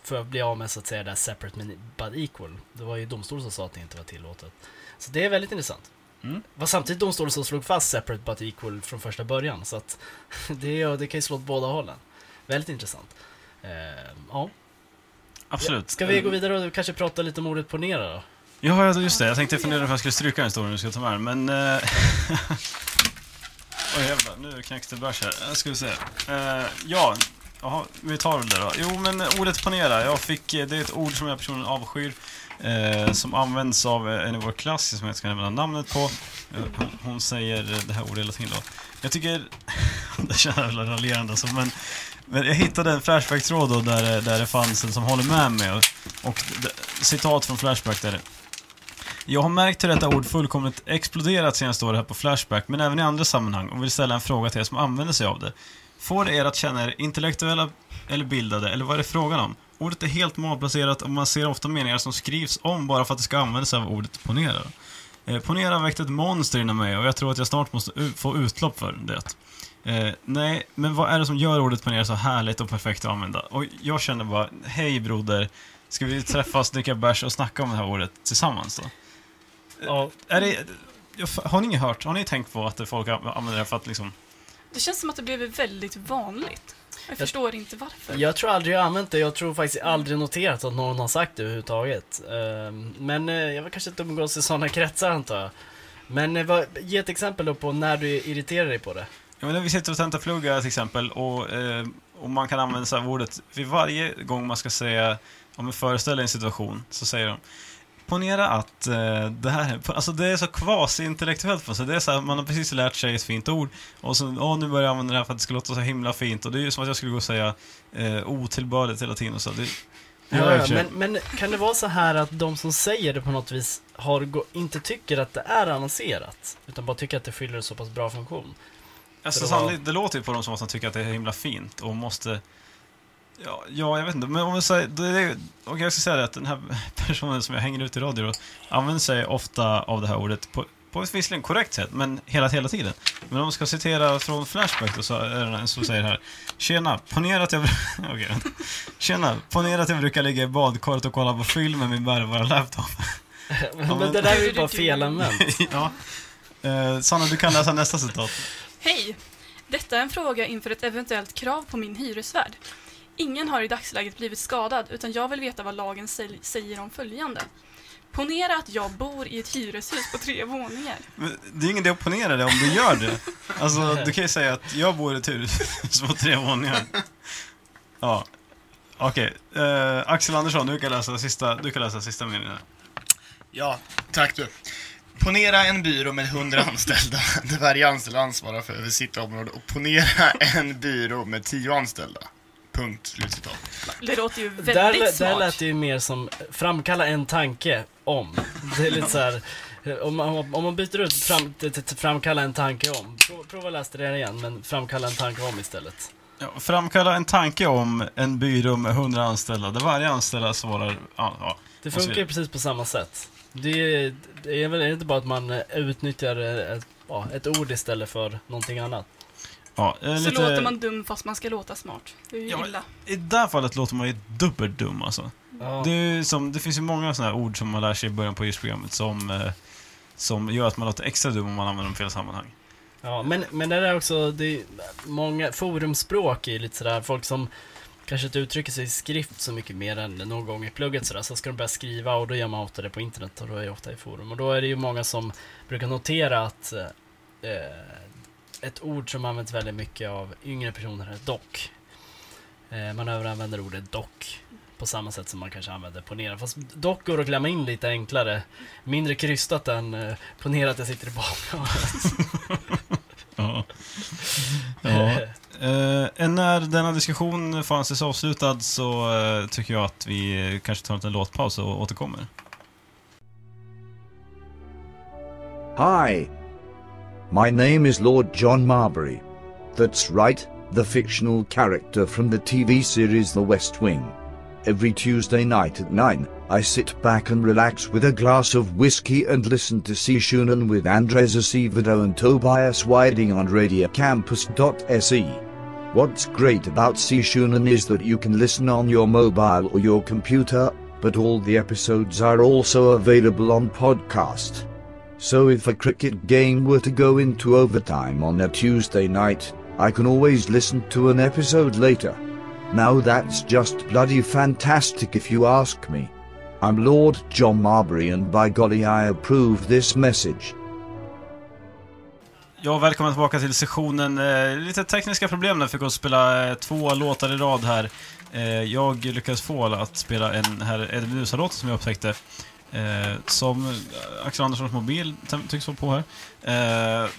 S4: för att bli av med så att säga det här separate men- but equal. Det var ju domstolen som sa att det inte var tillåtet. Så det är väldigt intressant.
S3: Mm.
S4: Det var samtidigt domstolen som slog fast separate but equal från första början. Så att det, det kan ju slå åt båda hållen. Väldigt intressant. Eh, ja.
S3: Absolut.
S4: Ska vi gå vidare och kanske prata lite om ordet ponera då?
S3: Ja, just det. Jag tänkte fundera på om jag skulle stryka den storyn du ska ta med men... Eh... Oj jävlar, nu knäcks det bärs här. Jag ska vi se. Eh, ja, Jaha, vi tar väl det då. Jo, men ordet panera, Jag fick, eh, det är ett ord som jag personligen avskyr. Eh, som används av eh, en i vår klass, som jag ska nämna namnet på. Eh, hon, säger det här ordet hela tiden då. Jag tycker... det känns jävla raljerande alltså, men... Men jag hittade en Flashback-tråd då där, det- där det fanns en som håller med mig. Och, och citat från Flashback där det jag har märkt hur detta ord fullkomligt exploderat senaste året här på Flashback, men även i andra sammanhang och vill ställa en fråga till er som använder sig av det. Får det er att känna er intellektuella eller bildade, eller vad är det frågan om? Ordet är helt malplacerat och man ser ofta meningar som skrivs om bara för att det ska användas av ordet ponera. Eh, ponera har väckt ett monster inom mig och jag tror att jag snart måste få utlopp för det. Eh, nej, men vad är det som gör ordet ponera så härligt och perfekt att använda? Och jag känner bara, hej broder, ska vi träffas, dricka bärs och snacka om det här ordet tillsammans då?
S4: Ja.
S3: Är det, har ni inget hört? Har ni tänkt på att folk använder det för att liksom...
S5: Det känns som att det blev väldigt vanligt. Jag förstår inte varför.
S4: Jag tror aldrig jag använt det. Jag tror faktiskt aldrig noterat att någon har sagt det överhuvudtaget. Ehm, Men eh, jag var kanske inte umgås i sådana kretsar antar jag. Men eh, vad, ge ett exempel då på när du irriterar dig på det.
S3: Ja, men när vi sitter och tentar pluggar till exempel och, eh, och man kan använda sig av ordet vid varje gång man ska säga, om vi föreställer en situation, så säger de Ponera att eh, det här, alltså det är så kvasi-intellektuellt på sig. Det är så här, man har precis lärt sig ett fint ord och så, åh nu börjar jag använda det här för att det ska låta så himla fint och det är ju som att jag skulle gå och säga eh, otillbörligt hela tiden och så. Det,
S4: Ja,
S3: Ja, för
S4: men, men kan det vara så här att de som säger det på något vis har inte tycker att det är avancerat? Utan bara tycker att det fyller en så pass bra funktion?
S3: Alltså,
S4: För det var-
S3: det låter ju på dem som att de tycker att det är himla fint och måste... Ja, ja jag vet inte, men om vi säger... Det är, och jag ska säga det att den här personen som jag hänger ut i radio då, använder sig ofta av det här ordet på, på ett visserligen korrekt sätt, men hela, hela tiden. Men om man ska citera från Flashback då, så är det en som säger här Tjena, ponera att jag... Vänta. Tjena, ponera att jag brukar ligga i badkaret och kolla på film med min bärbara laptop.
S4: Men det där är ju bara felanvänt.
S3: ja. Eh, Sanna, du kan läsa nästa citat.
S5: Hej! Detta är en fråga inför ett eventuellt krav på min hyresvärd. Ingen har i dagsläget blivit skadad, utan jag vill veta vad lagen säger om följande. Ponera att jag bor i ett hyreshus på tre våningar.
S3: Men det är ingen idé att ponera det om du gör det. Alltså, du kan ju säga att jag bor i ett hus på tre våningar. Ja. Okej. Eh, Axel Andersson, du kan läsa sista, du kan läsa sista meningen här.
S14: Ja, tack du. Ponera en byrå med 100 anställda, där varje anställd ansvarar för över sitt område. Och ponera en byrå med 10 anställda. Punkt, slutcitat.
S5: Det låter ju väldigt
S4: Där, där
S5: smart.
S4: lät det ju mer som framkalla en tanke om. Det är lite så här. Om man, om man byter ut fram, framkalla en tanke om. Prova, prova läsa det igen, men framkalla en tanke om istället.
S3: Ja, framkalla en tanke om en byrå med 100 anställda, där varje anställda svarar... Ja, ja,
S4: Det funkar ju precis på samma sätt. Det är, det är väl inte bara att man utnyttjar eh, ett, ja, ett ord istället för någonting annat.
S3: Ja, eh,
S5: Så
S3: lite...
S5: låter man dum fast man ska låta smart. Det är ju
S3: Ja,
S5: illa.
S3: I det här fallet låter man ju dubbelt dum alltså.
S4: Ja.
S3: Det, är ju som, det finns ju många sådana här ord som man lär sig i början på yrkesprogrammet som, eh, som gör att man låter extra dum om man använder dem i fel sammanhang.
S4: Ja, men, men det är också, det är många, forumspråk är ju lite sådär, folk som kanske inte uttrycker sig i skrift så mycket mer än någon gång i plugget sådär, så ska de börja skriva och då gör man ofta det på internet och då är det ofta i forum. Och då är det ju många som brukar notera att eh, ett ord som används väldigt mycket av yngre personer är dock. Eh, man överanvänder ordet dock på samma sätt som man kanske använder ponera. Fast dock går att klämma in lite enklare. Mindre krystat än eh, ponera att jag sitter i badkaret.
S3: Ja. ja. Eh, när denna diskussion får anses avslutad så eh, tycker jag att vi eh, kanske tar en liten låtpaus och återkommer.
S8: Hi. My name is Lord John Marbury. That's right, the fictional character from the TV series The West Wing. Every Tuesday night at 9, I sit back and relax with a glass of whiskey and listen to C. Shunan with Andres Acevedo and Tobias Whiting on radiocampus.se. What's great about C. Shunan is that you can listen on your mobile or your computer, but all the episodes are also available on podcast. So if a cricket game were to go into overtime on a Tuesday night, I can always listen to an episode later. Now that's just bloody fantastic if you ask me. I'm Lord John Marbury and by golly I approve this message.
S3: Ja, välkommen tillbaka till sessionen. Eh, lite tekniska problem när vi fick oss spela eh, två låtar i rad här. Eh, jag lyckades få alla att spela en här Edvin låt som jag upptäckte. Eh, som eh, Axel Anderssons mobil tycks vara på här. Eh,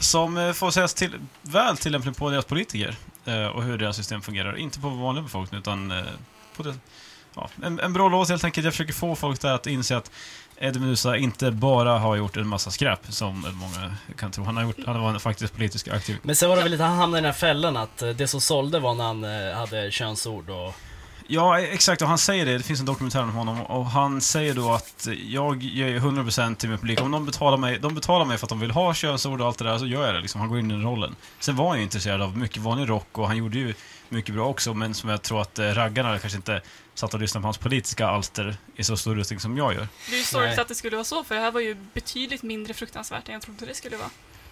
S3: som eh, får sägas till, väl tillämplig på deras politiker eh, och hur deras system fungerar. Inte på vanliga befolkning utan eh, på det, ja, en, en bra låt helt enkelt. Jag försöker få folk där att inse att Eddie Meduza inte bara har gjort en massa skräp som många kan tro. Han, har gjort, han var faktiskt politiskt aktiv.
S4: Men sen var det väl lite, han hamnade i den här fällan att eh, det som sålde var när han hade könsord och...
S3: Ja, exakt. Och han säger det. Det finns en dokumentär om honom. Och han säger då att jag ger ju 100% till min publik. Om de betalar mig, de betalar mig för att de vill ha könsord och allt det där, så gör jag det. Liksom. Han går in i den rollen. Sen var han ju intresserad av mycket vanlig rock och han gjorde ju mycket bra också. Men som jag tror att eh, raggarna kanske inte satt och lyssnade på hans politiska alster i så stor utsträckning som jag gör.
S5: Det är ju sorgligt att det skulle vara så, för det här var ju betydligt mindre fruktansvärt än jag trodde det skulle vara.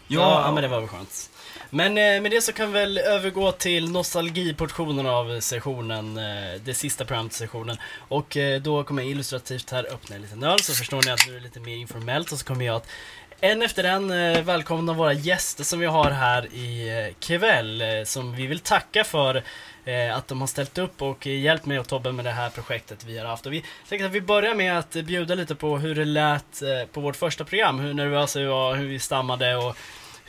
S4: Ja, ja men det var väl skönt. Men eh, med det så kan vi väl övergå till nostalgiportionen av sessionen, eh, det sista programmet sessionen. Och eh, då kommer jag illustrativt här öppna en liten öl så förstår ni att nu är det lite mer informellt och så kommer jag att en efter en välkomna våra gäster som vi har här i kväll som vi vill tacka för att de har ställt upp och hjälpt mig och Tobbe med det här projektet vi har haft. Och vi tänkte att vi börjar med att bjuda lite på hur det lät på vårt första program, hur nervösa vi var, hur vi stammade och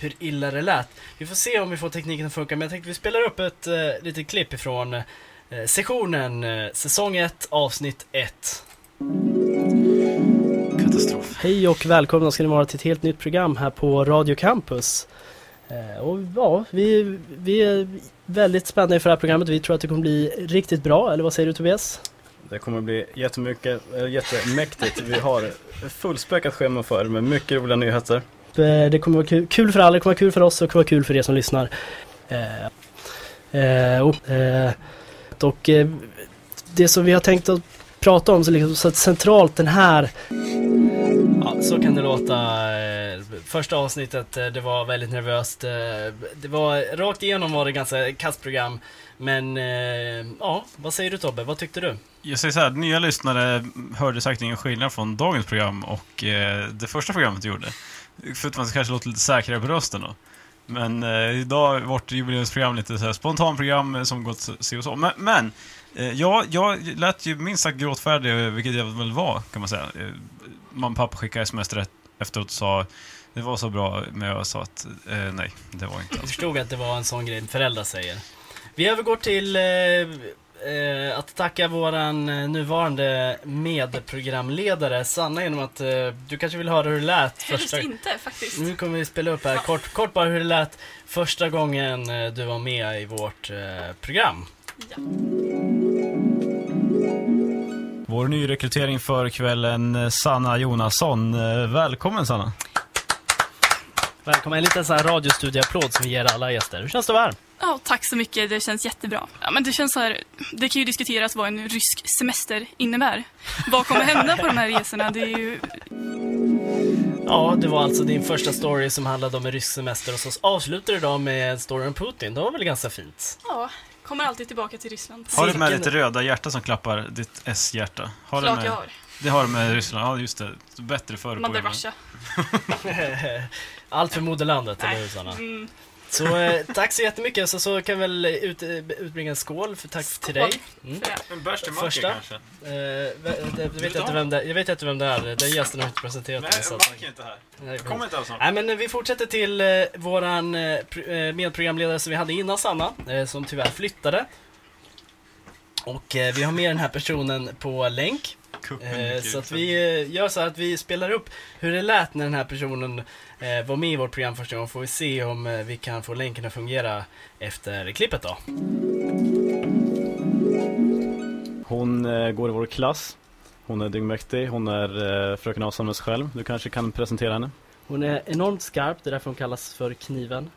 S4: hur illa det lät. Vi får se om vi får tekniken att funka, men jag tänkte vi spelar upp ett eh, litet klipp ifrån eh, sessionen, eh, säsong 1, avsnitt 1.
S3: Katastrof.
S15: Hej och välkomna ska ni vara till ett helt nytt program här på Radio Campus. Eh, och ja, vi, vi är väldigt spända inför det här programmet. Vi tror att det kommer bli riktigt bra, eller vad säger du Tobias?
S6: Det kommer bli jättemycket, äh, jättemäktigt. Vi har fullspäckat schema för med mycket roliga nyheter.
S15: Eh, det kommer vara kul, kul för alla, det kommer vara kul för oss och det kommer vara kul för er som lyssnar. Eh, eh, och, och det som vi har tänkt att prata om så, liksom, så att centralt den här
S4: Ja, så kan det låta. Första avsnittet, det var väldigt nervöst. Det var, rakt igenom var det ganska kastprogram. Men, ja, vad säger du Tobbe? Vad tyckte du?
S3: Jag säger så här, nya lyssnare hörde säkert ingen skillnad från dagens program och det första programmet vi gjorde. Förutom att det kanske låter lite säkrare på rösten då. Men eh, idag vårt jubileumsprogram lite så här spontanprogram eh, som gått se och så. Men, men eh, ja, jag lät ju minst sagt gråtfärdig, eh, vilket jag väl var kan man säga. Eh, mamma och pappa skickade sms efteråt och sa det var så bra, men jag sa att eh, nej, det var inte
S4: Jag
S3: alls
S4: förstod att det var en sån grej föräldrar säger. Vi övergår till eh, att tacka våran eh, nuvarande medprogramledare Sanna genom att eh, du kanske vill höra hur det lät
S5: Helst
S4: första...
S5: inte faktiskt.
S4: Nu kommer vi spela upp här kort, kort bara hur det lät första gången eh, du var med i vårt eh, program.
S3: Vår nyrekrytering för kvällen, eh, Sanna Jonasson. Välkommen Sanna!
S4: Välkommen, en liten sån här radiostudieapplåd som vi ger alla gäster. Hur känns det att vara här?
S5: Ja, tack så mycket. Det känns jättebra. Ja, men det känns så här, det kan ju diskuteras vad en rysk semester innebär. Vad kommer hända på de här resorna? Det är ju...
S4: Ja, det var alltså din första story som handlade om en rysk semester och så avslutar du idag med storyn om Putin. Det var väl ganska fint?
S5: Ja, kommer alltid tillbaka till Ryssland.
S3: Har du med lite röda hjärta som klappar ditt S-hjärta? Har
S5: Klart
S3: med?
S5: jag har.
S3: Det har du med Ryssland, ja just det. Bättre förr
S5: Mother
S3: på
S5: Russia.
S4: Allt för moderlandet, eller hur Sanna?
S5: Mm.
S4: Så eh, tack så jättemycket, så, så kan vi väl ut, eh, utbringa en skål, för tack till dig. Mm.
S3: En bärs till
S4: Första.
S3: kanske?
S4: Eh, det, jag, vet inte vem det, jag vet inte vem det är, den gästen har inte presenterat
S3: Nej,
S4: mig.
S3: Mark är inte här.
S4: Nej,
S3: Kommer inte alls.
S4: Nej men eh, vi fortsätter till eh, våran eh, pr- eh, medprogramledare som vi hade innan Sanna, eh, som tyvärr flyttade. Och eh, vi har med den här personen på länk. Eh, så att vi eh, gör så här att vi spelar upp hur det lät när den här personen eh, var med i vårt program första gången. Får vi se om eh, vi kan få länken att fungera efter klippet då.
S6: Hon eh, går i vår klass. Hon är dyngmäktig. Hon är eh, fröken Asanes själv. Du kanske kan presentera henne?
S4: Hon är enormt skarp, det är därför hon kallas för kniven.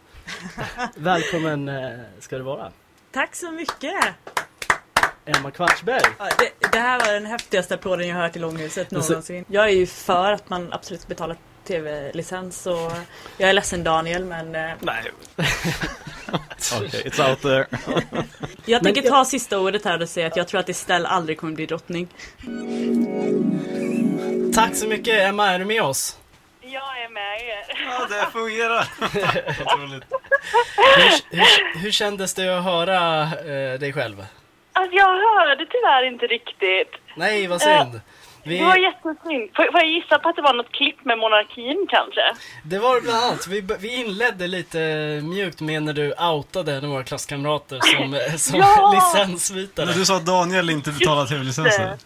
S4: Välkommen eh, ska du vara.
S16: Tack så mycket!
S4: Emma Kvartsberg.
S16: Ja, det, det här var den häftigaste applåden jag hört i Långhuset
S4: Men så-
S16: någonsin. Jag är ju för att man absolut ska betala tv-licens och jag är ledsen Daniel men eh,
S6: Nej. Okej, it's out there.
S16: jag tänker
S4: jag-
S16: ta sista ordet här och säga att jag tror att Estelle aldrig kommer bli drottning.
S4: Tack så mycket Emma, är du med oss?
S17: Jag är med er.
S3: Ja, det fungerar. Otroligt.
S4: Hur, hur, hur kändes det att höra eh, dig själv?
S17: Alltså jag hörde tyvärr inte riktigt.
S4: Nej, vad synd.
S17: Eh,
S4: Vi,
S17: Det var jättesynd. Får, får jag gissa på att det var något klipp med monarkin kanske?
S4: det var bland annat, vi, vi inledde lite mjukt med när du outade en av våra klasskamrater som, som
S17: Ja!
S4: licensvitare.
S3: Men du sa att Daniel inte betalar tv-licensen.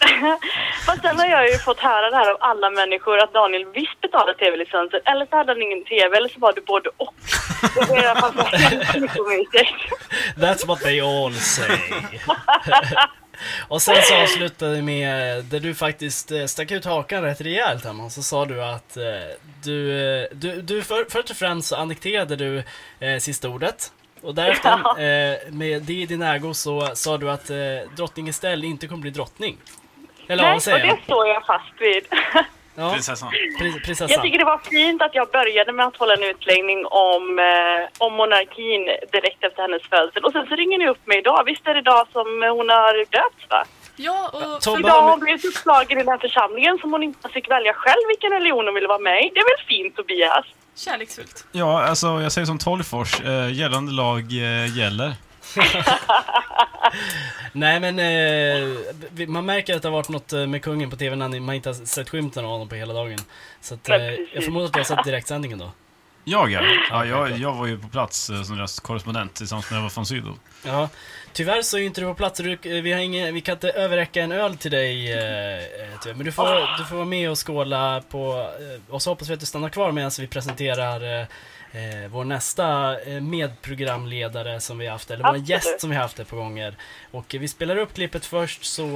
S17: Fast sen har jag ju fått höra det här av alla människor att Daniel visst betalar tv-licensen. Eller så hade han ingen tv, eller så var det både och. Det i alla fall.
S4: That's what they all say. Och sen så avslutade vi med där du faktiskt eh, stack ut hakan rätt rejält Emma. Så sa du att eh, du, eh, du, du för, först och främst så annekterade du eh, sista ordet. Och därefter,
S17: Ja.
S4: eh, med det i din ägo, så sa du att eh, drottning Estelle inte kommer bli drottning. Eller
S17: Nej,
S4: vad
S17: och
S4: säger
S17: det står jag fast vid.
S4: Ja,
S3: Prinsessan.
S4: pri- prinsessan.
S17: Jag tycker det var fint att jag började med att hålla en utläggning om, eh, om monarkin direkt efter hennes födsel. Och sen så ringer ni upp mig idag. Visst är det idag som hon har döpts va?
S5: Ja, och
S4: Tobbe
S17: Idag
S4: har
S17: hon blivit uppslagen i den här församlingen som hon inte fick välja själv vilken religion hon ville vara med i. Det är väl fint Tobias?
S5: kärleksfullt.
S3: Ja, alltså jag säger som Tolgfors, eh, gällande lag eh, gäller.
S4: Nej men eh, man märker att det har varit något eh, med kungen på tv när man inte har sett skymten av honom på hela dagen. Så att, eh, jag förmodar att du har sett direktsändningen då.
S3: Jag ja. ja jag, jag var ju på plats eh, som deras korrespondent tillsammans med Eva von Sydow.
S4: Ja, tyvärr så är ju inte du på plats. Du, eh, vi, har ingen, vi kan inte överräcka en öl till dig. Eh, men du får, du får vara med och skåla på... Eh, och så hoppas vi att du stannar kvar medan vi presenterar eh, vår nästa eh, medprogramledare som vi har haft, eller vår
S17: Absolut.
S4: gäst som vi har haft ett par gånger. Och eh, vi spelar upp klippet först så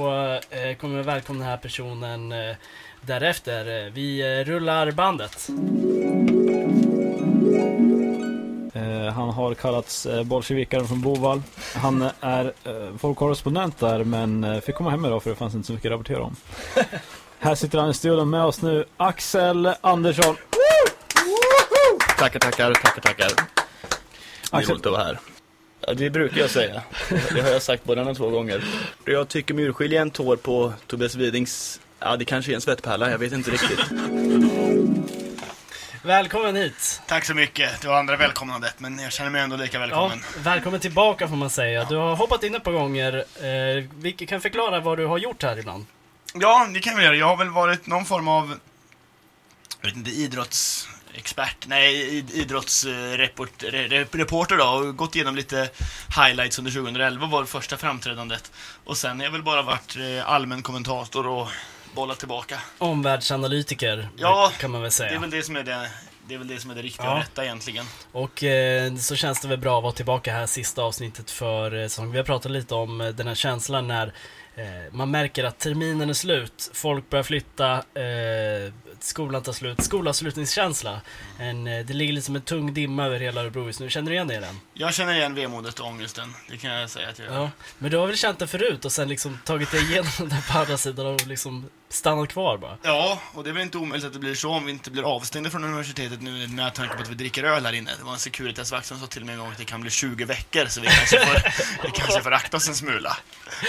S4: eh, kommer vi välkomna den här personen eh, därefter. Vi eh, rullar bandet.
S6: Han har kallats bolsjevikaren från Bovall. Han är vår korrespondent där men fick komma hem idag för det fanns inte så mycket att rapportera om. Här sitter han i studion med oss nu, Axel Andersson.
S18: Tackar, tackar, tackar, tackar. Det är roligt att vara här. Ja, det brukar jag säga. Det har jag sagt både en och två gånger. Jag tycker mig urskilja en tår på Tobias Widings... Ja, det kanske är en svettpärla, jag vet inte riktigt.
S4: Välkommen hit!
S14: Tack så mycket. Det var andra välkomnandet, men jag känner mig ändå lika
S4: Ja,
S14: välkommen.
S4: välkommen tillbaka får man säga. Du har hoppat in ett par gånger. Eh, vi kan förklara vad du har gjort här ibland.
S14: Ja, det kan vi göra. Jag har väl varit någon form av jag vet inte, idrottsexpert, nej, id- idrottsreporter då, och gått igenom lite highlights under 2011 var det första framträdandet. Och sen har jag väl bara varit eh, allmän kommentator och bollat tillbaka.
S4: Omvärldsanalytiker
S14: Ja,
S4: kan man väl säga.
S14: Det är väl det som är det, det, är väl det, som är det riktiga
S4: Ja.
S14: och rätta egentligen.
S4: Och eh, så känns det väl bra att vara tillbaka här sista avsnittet för eh, säsongen. Vi har pratat lite om eh, den här känslan när man märker att terminen är slut, folk börjar flytta, eh, skolan tar slut, skolavslutningskänsla. En, eh, det ligger liksom en tung dimma över hela Örebro just nu. Känner du igen det i den?
S14: Jag känner igen vemodet och ångesten, det kan jag säga att jag gör.
S4: Ja. Men du har väl känt det förut och sen liksom tagit dig igenom det där på andra sidan och liksom stannat kvar bara?
S14: Ja, och det är väl inte omöjligt att det blir så om vi inte blir avstängda från universitetet nu med tanke på att vi dricker öl här inne. Det var en Securitas-vakt som sa till mig en gång att det kan bli 20 veckor så vi kanske får, vi kanske får akta oss en smula.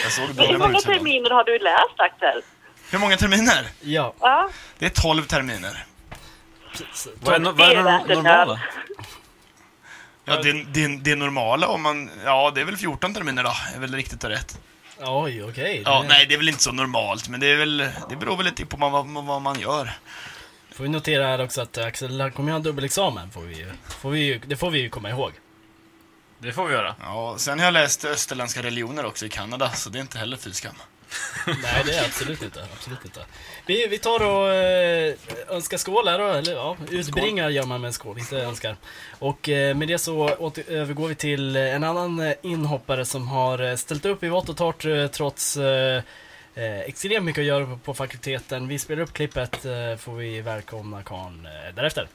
S14: Jag såg bilden
S17: många terminer har du läst Axel?
S14: Hur många terminer?
S4: Ja.
S17: Ja.
S14: Det är 12 terminer.
S6: Vad är, no- vad är det no- normala?
S14: Ja, det, det, det normala om man... Ja, det är väl 14 terminer då, är väl riktigt och rätt.
S4: Oj, okej.
S14: Ja,
S4: Det-
S14: nej, det är väl inte så normalt, men det är väl... Det beror väl lite på vad, vad, vad man gör.
S4: Får vi notera här också att Axel han kommer ju ha en dubbelexamen, får vi, ju- får vi, ju- det får vi ju komma ihåg.
S3: Det får vi göra.
S14: Ja, sen har jag läst österländska religioner också i Kanada, så det är inte heller fy skam.
S4: Nej, det är absolut inte. Absolut inte. Vi, vi tar och eh, önskar skål här då, eller ja, utbringar gör man med en skål, inte önskar. Och eh, med det så åter, övergår vi till en annan inhoppare som har eh, ställt upp i vått och torrt eh, trots extremt mycket att göra på, på fakulteten. Vi spelar upp klippet, får vi välkomna karln eh, därefter.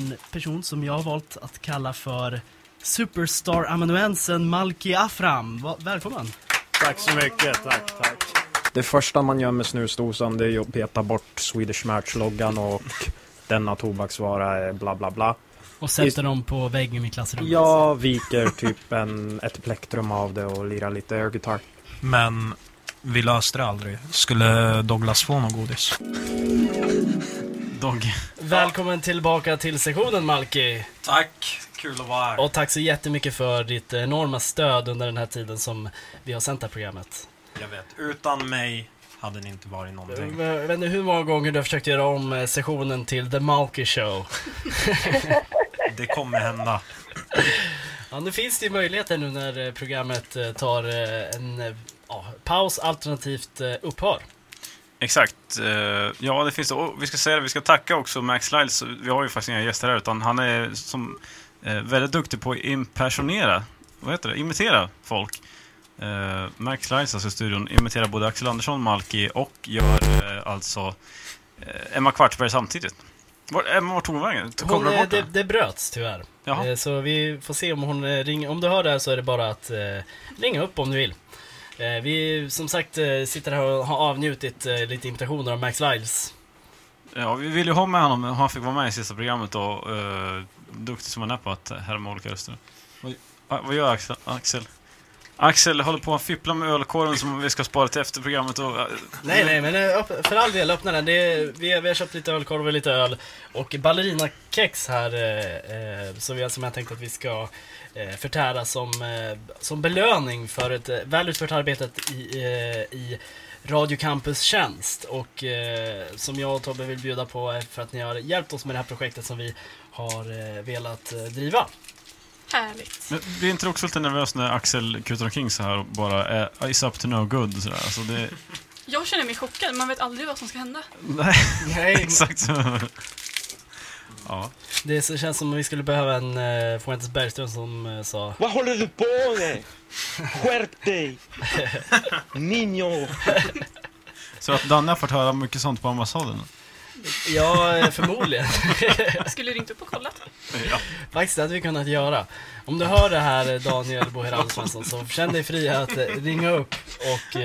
S4: En person som jag har valt att kalla för Superstar-amanuensen Malki Afram. Välkommen!
S19: Tack så mycket, tack, tack. Det första man gör med snusdosan det är att peta bort Swedish Match-loggan och denna tobaksvara är bla bla bla.
S4: Och sätter dem på väggen i klassrummet.
S19: Jag viker typ en, ett plektrum av det och lirar lite airgitarr.
S20: Men vi löste det aldrig. Skulle Douglas få någon godis?
S3: Dog.
S4: Välkommen tillbaka till sessionen Malki.
S20: Tack, kul att vara här.
S4: Och tack så jättemycket för ditt enorma stöd under den här tiden som vi har sänt det här programmet.
S20: Jag vet, utan mig hade ni inte varit någonting.
S4: Jag vet inte hur många gånger du har försökt göra om eh, sessionen till The Malki Show.
S20: Det kommer hända.
S4: Ja, nu finns det ju möjligheter nu när eh, programmet eh, tar en ja, paus alternativt upphör.
S3: Exakt. Eh, Ja, det finns det. Och vi ska säga det, vi ska tacka också Max Lyles. Vi har ju faktiskt inga gäster här, utan han är som eh, väldigt duktig på att impersonera, vad heter det, imitera folk. Eh, Max Lyles, alltså studion, imiterar både Axel Andersson, Malki och gör alltså Emma Kvartsberg samtidigt. Var, Emma, vart tog hon vägen?
S4: Hon, det,
S3: det?
S4: det bröts tyvärr.
S3: Jaha.
S4: Så vi får se om hon ringer. Om du hör det här så är det bara att eh, ringa upp om du vill. Eh, vi som sagt eh, sitter här och har avnjutit eh, lite imitationer av Max Lyles.
S3: Ja, vi vill ju ha med honom, han fick vara med i sista programmet och uh, duktig som han är på att härma olika röster. Vad, vad gör Axel? Axel? Axel håller på att fippla med ölkorven som vi ska spara till efter programmet och... Eh,
S4: nej, nej, men eh, för all del, öppna den. Det är, vi, vi har köpt lite ölkorv och lite öl. Och ballerinakex här, eh, eh, som, vi, som jag tänkte att vi ska eh, förtära som, eh, som belöning för ett eh, väl utfört arbete i, eh, i Radio Campus tjänst. Och eh, som jag och Tobbe vill bjuda på för att ni har hjälpt oss med det här projektet som vi har eh, velat eh, driva.
S5: Härligt.
S3: Men blir inte du också lite nervös när Axel kutar omkring så här och bara är is up to no good? Så där? Alltså det...
S5: Jag känner mig chockad, man vet aldrig vad som ska hända.
S3: Nej,
S4: Nej.
S3: exakt så. Ja.
S4: Det så- känns som att vi skulle behöva en eh, Fuentes Bergström som eh, sa
S21: Vad håller du på med? Skärp dig! Niño!
S3: Så att Danne har fått höra mycket sånt på ambassaden?
S4: Ja, eh, förmodligen.
S5: Skulle ringt upp och kollat.
S3: Ja.
S4: Faktiskt, det hade vi kunnat göra. Om du hör det här eh, Daniel Svensson så känn dig fri att eh, ringa upp och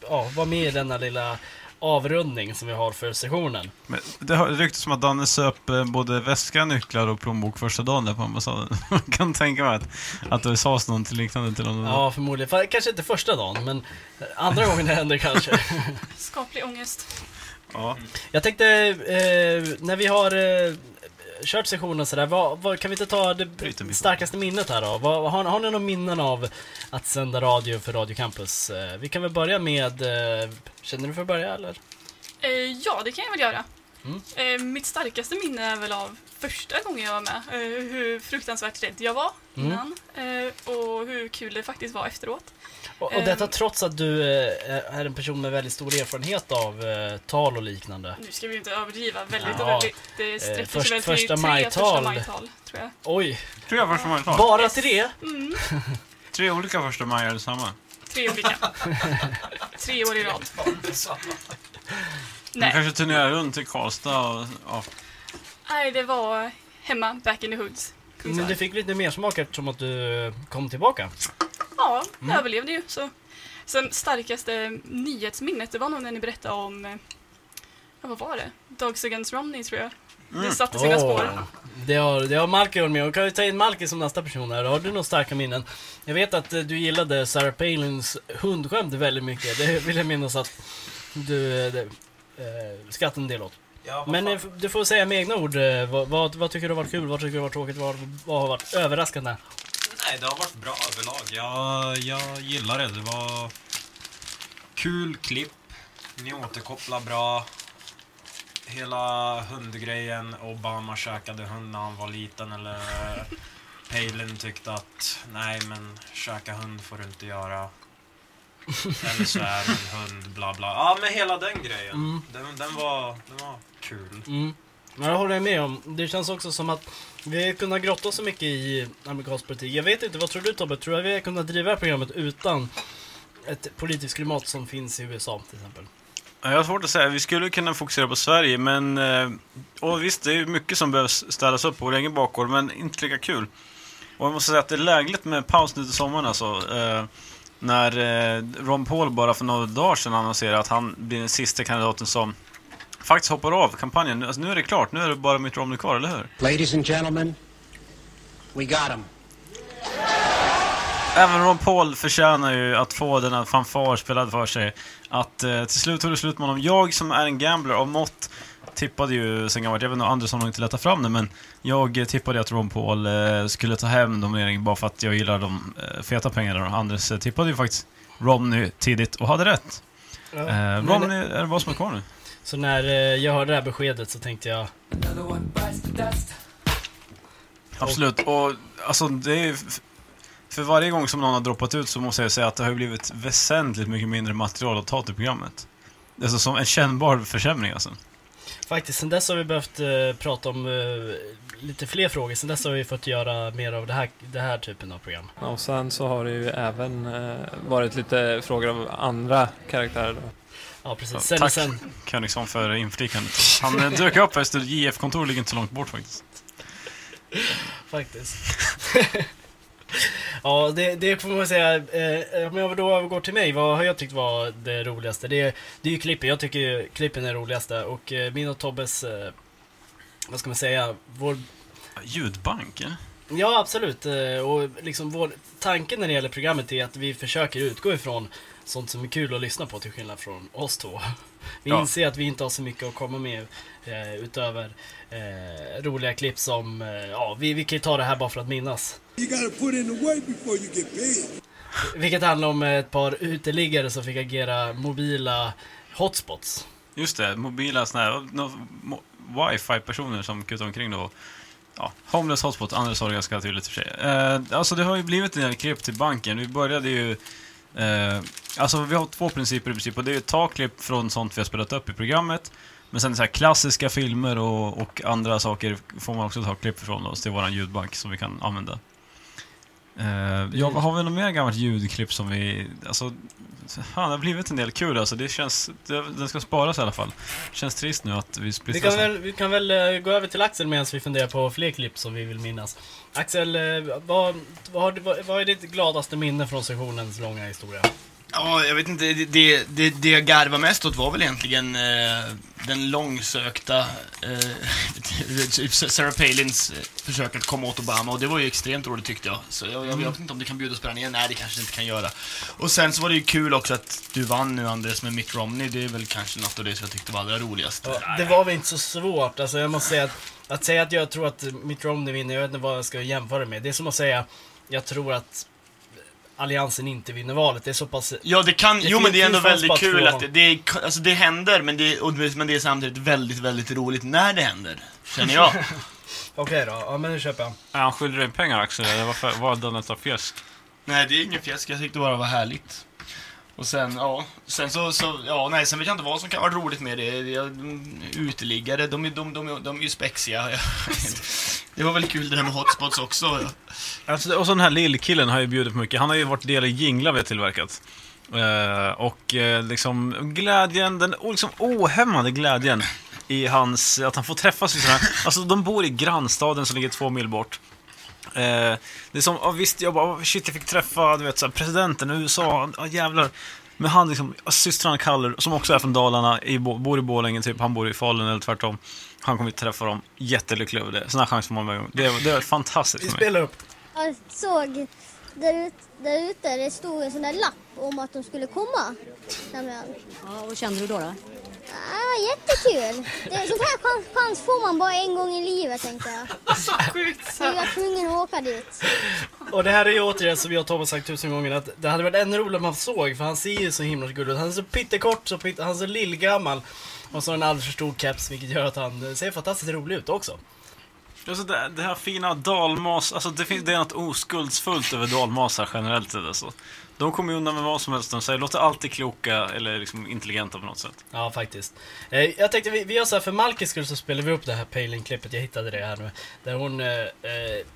S4: ja, vara med i denna lilla avrundning som vi har för sessionen.
S3: Men det har ryktats som att Danne söp både väska, nycklar och plånbok första dagen där på ambassaden. Man kan tänka mig att, att det sades något liknande till honom.
S4: Ja, förmodligen. Kanske inte första dagen, men andra gången det händer kanske.
S5: Skaplig ångest.
S3: Ja.
S4: Jag tänkte, eh, när vi har eh, kört sessionen sådär, vad, vad, kan vi inte ta det starkaste minnet här då? Vad, har, har ni några minnen av att sända radio för Radio Campus? Eh, vi kan väl börja med, eh, känner du för att börja eller?
S5: Eh, ja, det kan jag väl göra.
S4: Mm.
S5: Eh, mitt starkaste minne är väl av första gången jag var med. Eh, hur fruktansvärt rädd jag var
S4: Mm.
S5: innan eh, och hur kul det faktiskt var efteråt.
S4: Och, och detta trots att du eh, är en person med väldigt stor erfarenhet av eh, tal och liknande.
S5: Nu ska vi inte överdriva. Väldigt,
S4: Ja.
S5: väldigt, det
S4: Eh,
S5: sträcker
S4: först-
S5: sig väl till
S4: första
S5: tre
S4: majtal.
S5: första majtal, tror jag.
S4: Oj!
S3: Tre första majtal?
S4: Bara tre?
S5: Mm,
S3: Tre olika första maj är det samma?
S5: tre olika. tre år i rad.
S3: Du
S5: Nej.
S3: kanske turnerar runt i Karlstad och... Ja.
S5: Nej, det var hemma, back in the hoods.
S4: Men du fick lite mer smak eftersom att du kom tillbaka.
S5: Ja, jag
S4: Mm.
S5: överlevde ju. Så. Sen starkaste nyhetsminnet, det var nog när ni berättade om, eh, ja, vad var det? Dogs Against Romney tror jag. Det satte sina
S4: Åh,
S5: spår.
S4: Det har, det har Malki varit med och kan vi ta in Malki som nästa person här. Har du några starka minnen? Jag vet att eh, du gillade Sarah Palins hundskämt väldigt mycket. Det vill jag minnas att du eh, det, eh, skrattade en del åt. Men eh, du får säga med egna ord. Vad, vad, vad tycker du har varit kul? Vad tycker du har varit tråkigt? Vad, vad har varit överraskande?
S19: Nej, det har varit bra överlag. Jag, jag gillar det. Det var kul klipp. Ni återkopplar bra. Hela hundgrejen. Obama käkade hund när han var liten. Eller Palin tyckte att nej men käka hund får du inte göra. Eller så är en hund, bla bla. Ja men hela den grejen.
S4: Mm.
S19: Den, den, var, den var kul.
S4: Mm. Men jag håller med om. Det känns också som att vi har kunnat grotta så mycket i amerikansk politik. Jag vet inte, vad tror du Tobbe? Tror du att vi har kunnat driva det här programmet utan ett politiskt klimat som finns i USA till exempel?
S3: Jag har svårt att säga. Vi skulle kunna fokusera på Sverige, men... Eh, och visst, det är mycket som behöver ställas upp på vår egen bakgård, men inte lika kul. Och jag måste säga att det är lägligt med paus nu till sommaren alltså. Eh, när eh, Ron Paul bara för några dagar sedan annonserade att han blir den sista kandidaten som faktiskt hoppar av kampanjen. Alltså, nu är det klart, nu är det bara Mitt Romney kvar, eller hur?
S22: Ladies and gentlemen, we got him.
S3: Även Ron Paul förtjänar ju att få denna fanfar spelad för sig. Att eh, till slut tog det slut med honom. Jag som är en gambler av mått tippade ju sen gammalt, jag vet inte om Andersson har inte letat fram det, men jag tippade att Ron Paul eh, skulle ta hem nomineringen bara för att jag gillar de eh, feta pengarna. Och Anders eh, tippade ju faktiskt Romney tidigt och hade rätt.
S4: Ja,
S3: Eh,
S4: men-
S3: Romney är det vad som är kvar nu.
S4: Så när eh, jag hörde det här beskedet så tänkte jag...
S3: Absolut. Och alltså det är för varje gång som någon har droppat ut så måste jag säga att det har blivit väsentligt mycket mindre material att ta till programmet. Alltså som en kännbar försämring alltså.
S4: Faktiskt, sen dess har vi behövt eh, prata om eh, lite fler frågor. Sen dess har vi fått göra mer av det här, det här typen av program.
S23: Ja, och sen så har det ju även eh, varit lite frågor av andra karaktärer. Då.
S4: Ja, precis. Sen,
S3: tack
S4: sen,
S3: Königson för inflikandet. Han eh, dök upp efter JF-kontor ligger inte så långt bort faktiskt.
S4: faktiskt. ja, det, det får man säga. Eh, om jag då övergår till mig, vad har jag tyckt var det roligaste? Det, det är ju klippen. Jag tycker klippen är roligaste. Och eh, min och Tobbes, eh, vad ska man säga, vår
S3: Ljudbank, eh?
S4: Ja, absolut. Eh, Och liksom vår tanke när det gäller programmet är att vi försöker utgå ifrån sånt som är kul att lyssna på till skillnad från oss två. Vi
S3: Ja.
S4: inser att vi inte har så mycket att komma med eh, utöver eh, roliga klipp som, eh, ja, vi, vi kan ju ta det här bara för att minnas.
S1: You gotta put in the work before you get paid.
S4: Vilket handlar om ett par uteliggare som fick agera mobila hotspots.
S3: Just det, mobila såna här, no, mo, wifi-personer som kutar omkring då. Ja, homeless hotspot, Anders sa det ganska tydligt i och för sig. Eh, alltså det har ju blivit en del klipp till banken. Vi började ju... Eh, alltså vi har två principer i princip. Och det är ju ta klipp från sånt vi har spelat upp i programmet. Men sen så här klassiska filmer och, och andra saker får man också ta klipp ifrån oss till våran ljudbank som vi kan använda. Eh, ja, har vi något mer gammalt ljudklipp som vi... Alltså, fan, det har blivit en del kul alltså. Det känns... Det, den ska sparas i alla fall. Det känns trist nu att vi
S4: Vi
S3: splittras.
S4: kan, väl, vi kan väl eh, gå över till Axel medan vi funderar på fler klipp som vi vill minnas. Axel, eh, vad, vad, vad, vad är ditt gladaste minne från sessionens långa historia?
S14: Ja, jag vet inte. Det, det, det, det jag garvade mest åt var väl egentligen eh, den långsökta eh, Sarah Palins eh, försök att komma åt Obama. Och det var ju extremt roligt tyckte jag. Så jag, jag, jag vet inte om det kan bjudas på den igen. Nej, det kanske det inte kan göra. Och sen så var det ju kul också att du vann nu Andres med Mitt Romney. Det är väl kanske något av det som jag tyckte var allra roligast.
S4: Ja, det var väl inte så svårt. Alltså jag måste säga att, att säga att jag tror att Mitt Romney vinner, jag vet inte vad jag ska jämföra med. Det är som att säga, jag tror att Alliansen inte vinner valet. Det är så pass...
S14: Ja, det kan, jo men det är ändå väldigt kul att det, det, är, alltså det händer, men det, och, men det är samtidigt väldigt, väldigt roligt när det händer. Känner jag.
S4: Okej då, ja men nu köper jag.
S3: Är han skyldig dig pengar Axel, eller varför var Donald Trump fjäsk?
S14: Nej, det är ingen fjäsk. Jag tyckte bara det var härligt. Och sen, ja, sen så, så, ja, nej, sen vet jag inte vad som kan vara roligt med det. Uteliggare, de, är- de, de, de, de är ju spexiga. Det var väl kul det där med hotspots också.
S3: Alltså, och så den här lillkillen har ju bjudit på mycket. Han har ju varit del i jinglar vi har tillverkat. Eh, och eh, liksom glädjen, den liksom ohämmade glädjen i hans, att han får träffas i här, alltså de bor i grannstaden som ligger två mil bort. Eh, det är som, ja, visst, jag bara, shit jag fick träffa, du vet, så här, presidenten i USA, ja jävlar. Men han liksom, systrarna Kaller, som också är från Dalarna, i, Bo- bor i Borlänge typ, han bor i Falun eller tvärtom. Han kommer att träffa dem, jättelycklig över det. Sådana chanser får man varje gång. Det, är- det är fantastiskt mig.
S4: Spelar upp.
S12: Jag såg där, ut, där ute, det stod en sån där lapp om att de skulle komma. Nämligen.
S24: Ja, vad kände du då? då?
S12: Ah, jättekul! Det, sånt här chans, chans får man bara en gång i livet tänkte jag.
S5: Så sjukt.
S12: Så jag var tvungen att åka dit.
S4: Och det här är ju återigen som jag och Thomas sagt tusen gånger att det hade varit ännu roligare om man såg för han ser ju så himla gullig ut. Han är så pyttekort, så pytte, han är så lillgammal. Och så har han en alldeles för stor keps vilket gör att han ser fantastiskt rolig ut också.
S3: Alltså det, det här fina dalmas, alltså det, finns, det är något oskuldsfullt över dalmasar generellt sett alltså. De kommer undan med vad som helst de säger, låter alltid kloka eller liksom intelligenta på något sätt.
S4: Ja, faktiskt. Eh, jag tänkte vi, vi gör så här, för Malkis skull så spelar vi upp det här Palin-klippet, jag hittade det här nu. Där hon eh, eh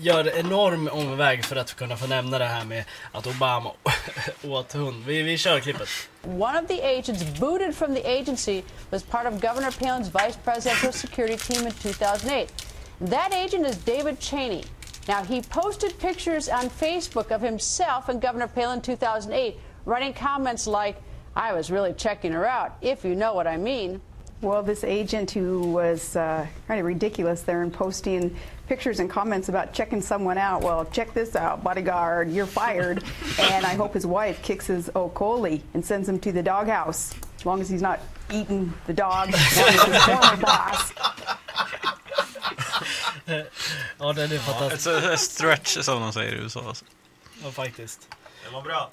S4: gör enorm omväg för att kunna få nämna det här med att Obama åt hund. Vi, vi kör klippet.
S25: One of the agents booted from the agency was part of Governor Palin's vice presidential security team in 2008. That agent is David Cheney. Now, he posted pictures on Facebook of himself and Governor Palin 2008, writing comments like, I was really checking her out, if you know what I mean.
S26: Well, this agent who was uh, kind of ridiculous there and posting pictures and comments about checking someone out. Well, check this out, bodyguard, you're fired. and I hope his wife kicks his Okoli and sends him to the doghouse, as long as he's not eating the dog. boss.
S4: ja, den är
S3: Ja,
S4: fantastisk.
S3: it's a stretch som de säger i USA alltså.
S4: Ja, faktiskt.
S19: Det var bra.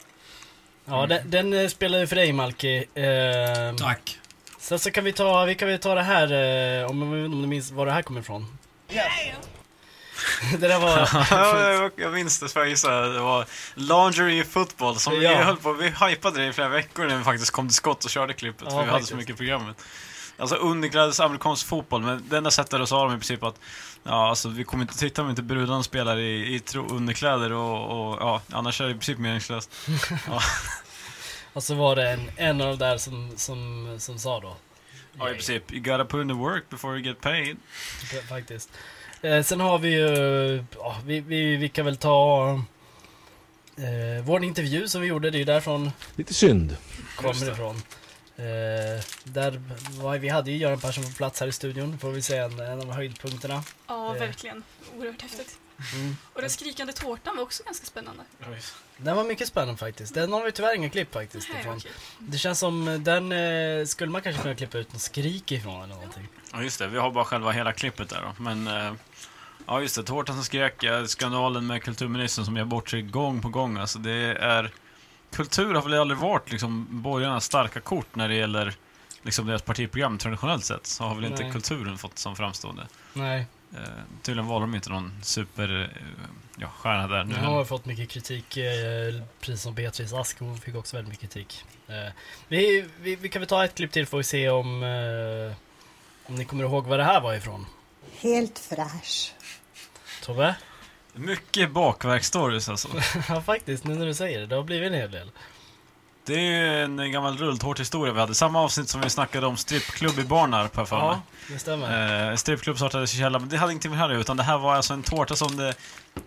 S4: Ja, den, den eh, spelar ju för dig Malki. Eh,
S19: Tack.
S4: Sen så kan vi ta, vi kan väl ta det här, eh, om, om du minns var det här kommer ifrån. det där var...
S3: ja, jag, jag minns det, jag gissar, det var Lingerie Football som vi
S4: Ja.
S3: höll på, vi hypade det i flera veckor när vi faktiskt kom till skott och körde klippet,
S4: Ja,
S3: för vi hade så mycket i programmet. Alltså underklädes amerikansk fotboll, men det enda sättet då sa de i princip att ja, alltså, vi kommer inte titta om inte brudarna spelar i, i underkläder och, och ja, annars är det i princip meningslöst. Ja.
S4: Och så var det en, en av de där som, som, som sa då.
S3: ja, i princip. You gotta put in the work before you get paid.
S4: Faktiskt. Eh, sen har vi ju, ja, vi, vi, vi kan väl ta eh, vår intervju som vi gjorde, det är ju därifrån
S27: Lite synd.
S4: kommer
S27: Just det.
S4: ifrån. Eh, där var, vi hade ju Göran Persson på plats här i studion, får vi säga en, en av höjdpunkterna.
S5: Ja,
S4: Eh,
S5: verkligen. Oerhört häftigt.
S4: Mm.
S5: Och den skrikande tårtan var också ganska spännande.
S4: Den var mycket spännande faktiskt. Den har vi tyvärr inga klipp faktiskt
S5: Nej,
S4: ifrån. Det känns som eh, den eh, skulle man kanske kunna klippa ut en skrik ifrån eller någonting.
S3: Ja, just det. Vi har bara själva hela klippet där då. Men, eh, ja just det. Tårtan som skrek, skandalen med kulturministern som gör bort sig gång på gång. Alltså det är... Kultur har väl aldrig varit liksom borgarnas starka kort när det gäller liksom deras partiprogram traditionellt sett. Så har väl inte
S4: Nej.
S3: kulturen fått som framstående.
S4: Nej.
S3: Eh, tydligen valde de inte någon super eh, ja, där.
S4: Nu har vi fått mycket kritik, eh, precis som Beatrice Ask, hon fick också väldigt mycket kritik. Eh, vi, vi, vi kan väl ta ett klipp till får vi se om, om ni kommer ihåg vad det här var ifrån.
S28: Helt fräsch.
S4: Tobbe?
S3: Mycket bakverksstories alltså.
S4: ja faktiskt, nu när du säger det, det har blivit en hel del.
S3: Det är ju en gammal rulltårthistoria vi hade. Samma avsnitt som vi snackade om strippklubb i Barnarp, jag för mig.
S4: Ja, det stämmer.
S3: Eh, strippklubb startades i källaren, men det hade ingenting med det här utan det här var alltså en tårta som det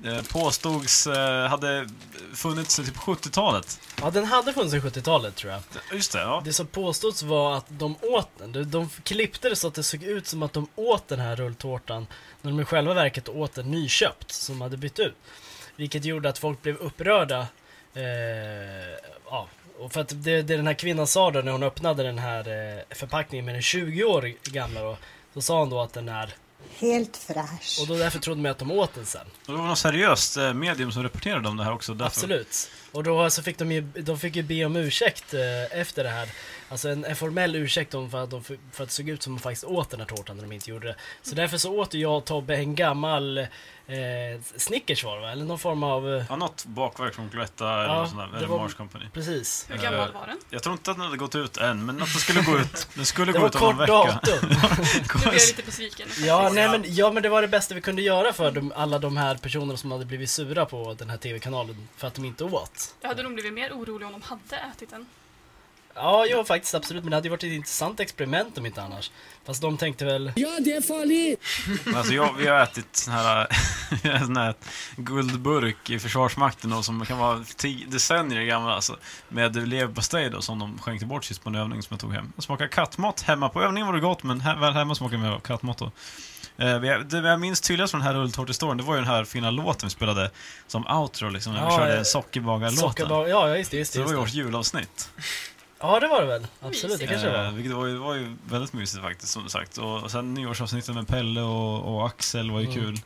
S3: eh, påstods eh, hade funnits typ på 70-talet.
S4: Ja, den hade funnits i 70-talet tror jag.
S3: Just det, ja.
S4: Det som påstods var att de åt den. De, de klippte det så att det såg ut som att de åt den här rulltårtan när de i själva verket åt den nyköpt som hade bytt ut. Vilket gjorde att folk blev upprörda. Eh, ja, och för att det, det den här kvinnan sa då när hon öppnade den här eh, förpackningen med den 20 år gamla då. Så sa hon då att den är
S28: Helt fräsch.
S4: Och då därför trodde man att de åt den sen.
S3: Och det var något seriöst eh, medium som rapporterade om det här också. Därför.
S4: Absolut. Och då så fick de ju, de fick ju be om ursäkt eh, efter det här. Alltså en, en formell ursäkt om för att, de, för att det såg ut som de faktiskt åt den här tårtan när de inte gjorde det. Så därför så åt jag och Tobbe en gammal eh, Snickers var det va? Eller någon form av... Eh,
S3: Ja, något bakverk från Cloetta eller
S4: Ja,
S3: något sånt där,
S4: det
S3: eller
S4: var-
S3: Mars Company.
S4: precis.
S5: Hur gammal var den?
S3: Jag tror inte att den hade gått ut än, men att den skulle gå ut. Den skulle
S4: Det
S3: gå
S4: var
S3: ut om någon
S4: kort
S3: vecka.
S4: datum.
S5: Nu blir jag lite besviken.
S4: Ja, nej, men, ja, men det var det bästa vi kunde göra för de, alla de här personerna som hade blivit sura på den här TV-kanalen för att de inte åt.
S5: Jag hade nog blivit mer orolig om de hade ätit den.
S4: Ja, jo faktiskt absolut, men det hade ju varit ett intressant experiment om inte annars. Fast de tänkte väl...
S29: Ja, det är farligt!
S3: Alltså jag, vi har ätit sån här, sån här guldburk i Försvarsmakten och som kan vara tio decennier gammal alltså, med leverpastej då som de skänkte bort sist på en övning som jag tog hem. Smakar kattmat hemma. På övningen var det gott men he- väl hemma smakade det mer kattmat då. Eh, det jag minns tydligast från den här rulltårtehistorien det var ju den här fina låten vi spelade som outro liksom, när vi
S4: Ja,
S3: körde
S4: eh,
S3: sockerbagarlåten.
S4: Sockerbar- ja, just det, just det,
S3: Så det var ju vårt julavsnitt.
S4: Ja, det var det väl. Absolut, det kanske det
S3: Eh,
S4: var.
S3: vilket var ju, var ju väldigt mysigt faktiskt, som sagt. Och, och sen nyårsavsnittet med Pelle och, och Axel var ju
S4: Mm.
S3: kul.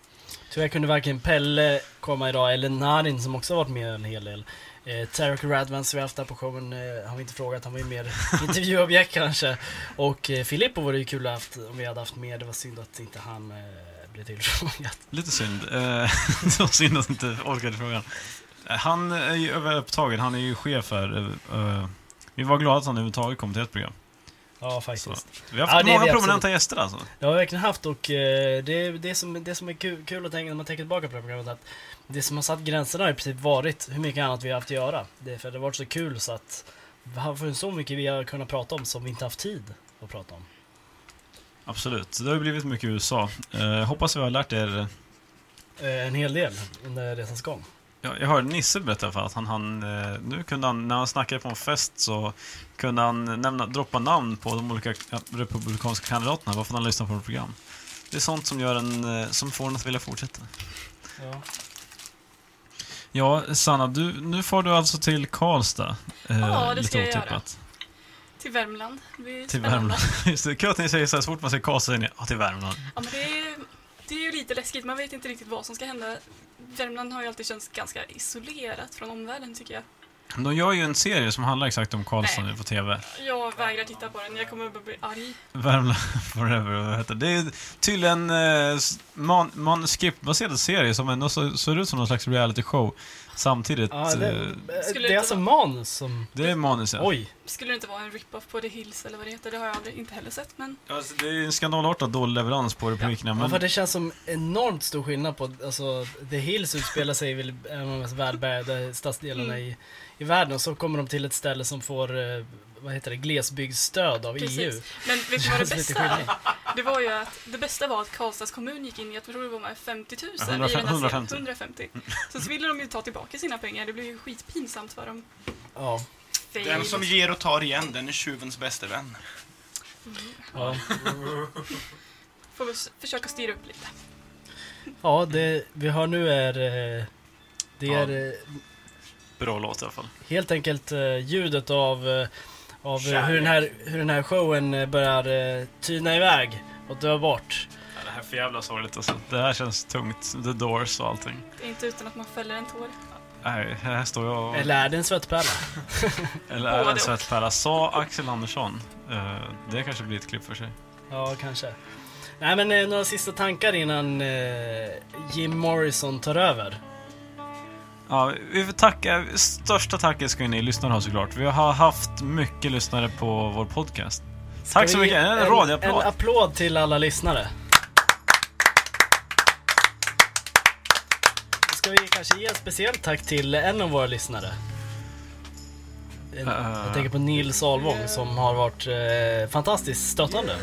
S4: Tyvärr kunde varken Pelle komma idag eller Narin som också varit med en hel del. Eh, Tarek Radman som vi haft där på showen eh, har vi inte frågat, han var ju mer intervjuobjekt kanske. Och eh, Filippo var det ju kul att haft, om vi hade haft mer, det var synd att inte han eh, blev tillfrågad.
S3: Lite synd. Eh, det var synd att inte orkade frågan. Eh, han är ju överupptagen, han är ju chef här. Eh, eh, vi var glada att han överhuvudtaget kom till ett program.
S4: Ja, faktiskt.
S3: Så, vi har haft
S4: Ja, det
S3: många prominenta
S4: absolut.
S3: gäster alltså.
S4: Det har vi verkligen haft och eh, det, det, som, det som är kul, kul att tänka när man tänker tillbaka på det här programmet att det som har satt gränserna har i princip varit hur mycket annat vi har haft att göra. Det, är för det har varit så kul så att vi har funnits så mycket vi har kunnat prata om som vi inte haft tid att prata om.
S3: Absolut. Det har ju blivit mycket USA. Eh, hoppas vi har lärt er.
S4: Eh, en hel del under resans gång.
S3: Ja, jag hörde Nisse berätta fall att han, han eh, nu kunde han, när han snackade på en fest så kunde han nämna, droppa namn på de olika republikanska kandidaterna varför han lyssnar på vårt program. Det är sånt som gör en, eh, som får en att vilja fortsätta.
S4: Ja.
S3: Ja, Sanna, du, nu får du alltså till Karlstad. Eh,
S5: Ja, det ska jag göra. Till Värmland.
S3: Till
S5: spännande.
S3: Värmland. Just det, kul att ni säger så här, så fort man säger Karlstad säger ni ja, till Värmland.
S5: Ja, men det är, det är ju lite läskigt. Man vet inte riktigt vad som ska hända. Värmland har ju alltid känts ganska isolerat från omvärlden tycker jag.
S3: De gör ju en serie som handlar exakt om Karlstad
S5: Nej.
S3: nu på TV.
S5: Jag vägrar titta på den. Jag kommer bara bli arg.
S3: Värmland forever, vad heter det? Det är tydligen eh, s- man, manuskriptbaserad serie som ändå så- ser ut som någon slags reality show. Samtidigt...
S4: Ja, det,
S3: eh,
S5: Skulle
S4: det är alltså
S5: vara-
S4: manus som...
S3: det är manus, ja.
S4: Oj!
S5: Skulle det inte vara en rip-off på The Hills eller vad det heter? Det har jag aldrig, inte heller sett. Men
S3: Alltså, det är en skandalartad dålig leverans på replikerna,
S4: Ja,
S3: men...
S4: för det känns som enormt stor skillnad på, alltså The Hills utspelar sig i väl en av de mest välbärgade stadsdelarna
S5: Mm.
S4: i, i världen och så kommer de till ett ställe som får, eh, vad heter det, glesbygdsstöd av
S5: Precis.
S4: EU.
S5: Men vet du vad det bästa. Det var ju att det bästa var att Karlstads kommun gick in, jag tror det var med 50 000 i den här
S3: 150.
S5: serien. 150. Så, så ville de ju ta tillbaka sina pengar. Det blev ju skitpinsamt för dem.
S4: Ja.
S5: Fail.
S14: Den som ger och tar igen, den är tjuvens bäste vän.
S4: Ja.
S5: Får vi försöka styra upp lite.
S4: Ja, det vi har nu är, eh, det
S3: Ja.
S4: är eh,
S3: Bra låt i alla fall.
S4: helt enkelt eh, ljudet av, av
S3: Kärlek.
S4: hur, den här, hur den här showen eh, bör eh, tyna iväg och dö bort.
S3: Ja, det här är för jävla sorgligt alltså. Det här känns tungt. The Doors och allting.
S5: Det är inte utan att man fäller en tår.
S3: Nej, här står jag och...
S4: Eller är det en svettpärla?
S3: Eller är det en svettpärla? Sa Axel Andersson. Eh, det kanske blir ett klipp för sig.
S4: Ja, kanske. Nej men några sista tankar innan Jim Morrison tar över.
S3: Ja, vi får tacka. Största tacket ska ni lyssnare ha såklart. Vi har haft mycket lyssnare på vår podcast. Tack så
S4: Ska
S3: mycket.
S4: ge
S3: En radioapplåd.
S4: En applåd till alla lyssnare. Ska vi kanske ge ett speciellt tack till en av våra lyssnare? En,
S3: Eh.
S4: jag tänker på Nils Alvång som har varit eh, fantastiskt stöttande.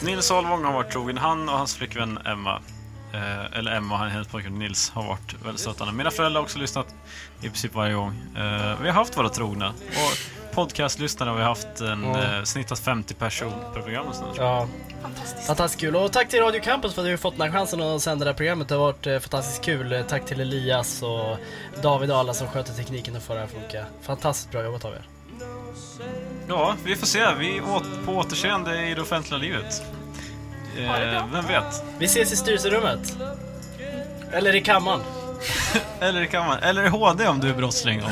S3: Nils Alvång har varit trogen. Han och hans flickvän Emma, eh, eller Emma, han- hennes pojkvän Nils, har varit väldigt stöttande. Mina föräldrar har också lyssnat i princip varje gång. Eh, vi har haft våra trogna. Och podcastlyssnare har vi haft en
S4: Ja.
S3: eh, snittat 50 personer per program. och sånt.
S4: Ja,
S5: Fantastiskt.
S4: fantastiskt kul. Och tack till Radio Campus för att du har fått den här chansen att sända det här programmet. Det har varit eh, fantastiskt kul. Eh, Tack till Elias och David och alla som sköter tekniken och får det här att funka. Fantastiskt bra jobbat av er.
S3: Ja, vi får se. Vi är åt, på återseende i det offentliga livet. Eh, vem vet?
S4: Vi ses i styrelserummet. Eller i kammaren.
S3: Eller kan man, eller i HD om du är brottsling.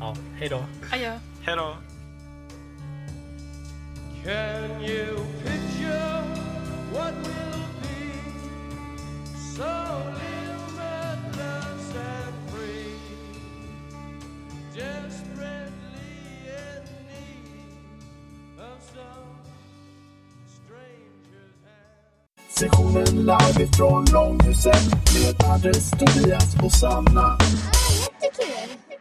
S4: Ja, hej då.
S5: Adjö.
S3: Hej då.
S30: Can you picture what will be so
S1: Sessionen live ifrån Långhuset med Andres, Tobias och Sanna. Ah, jättekul!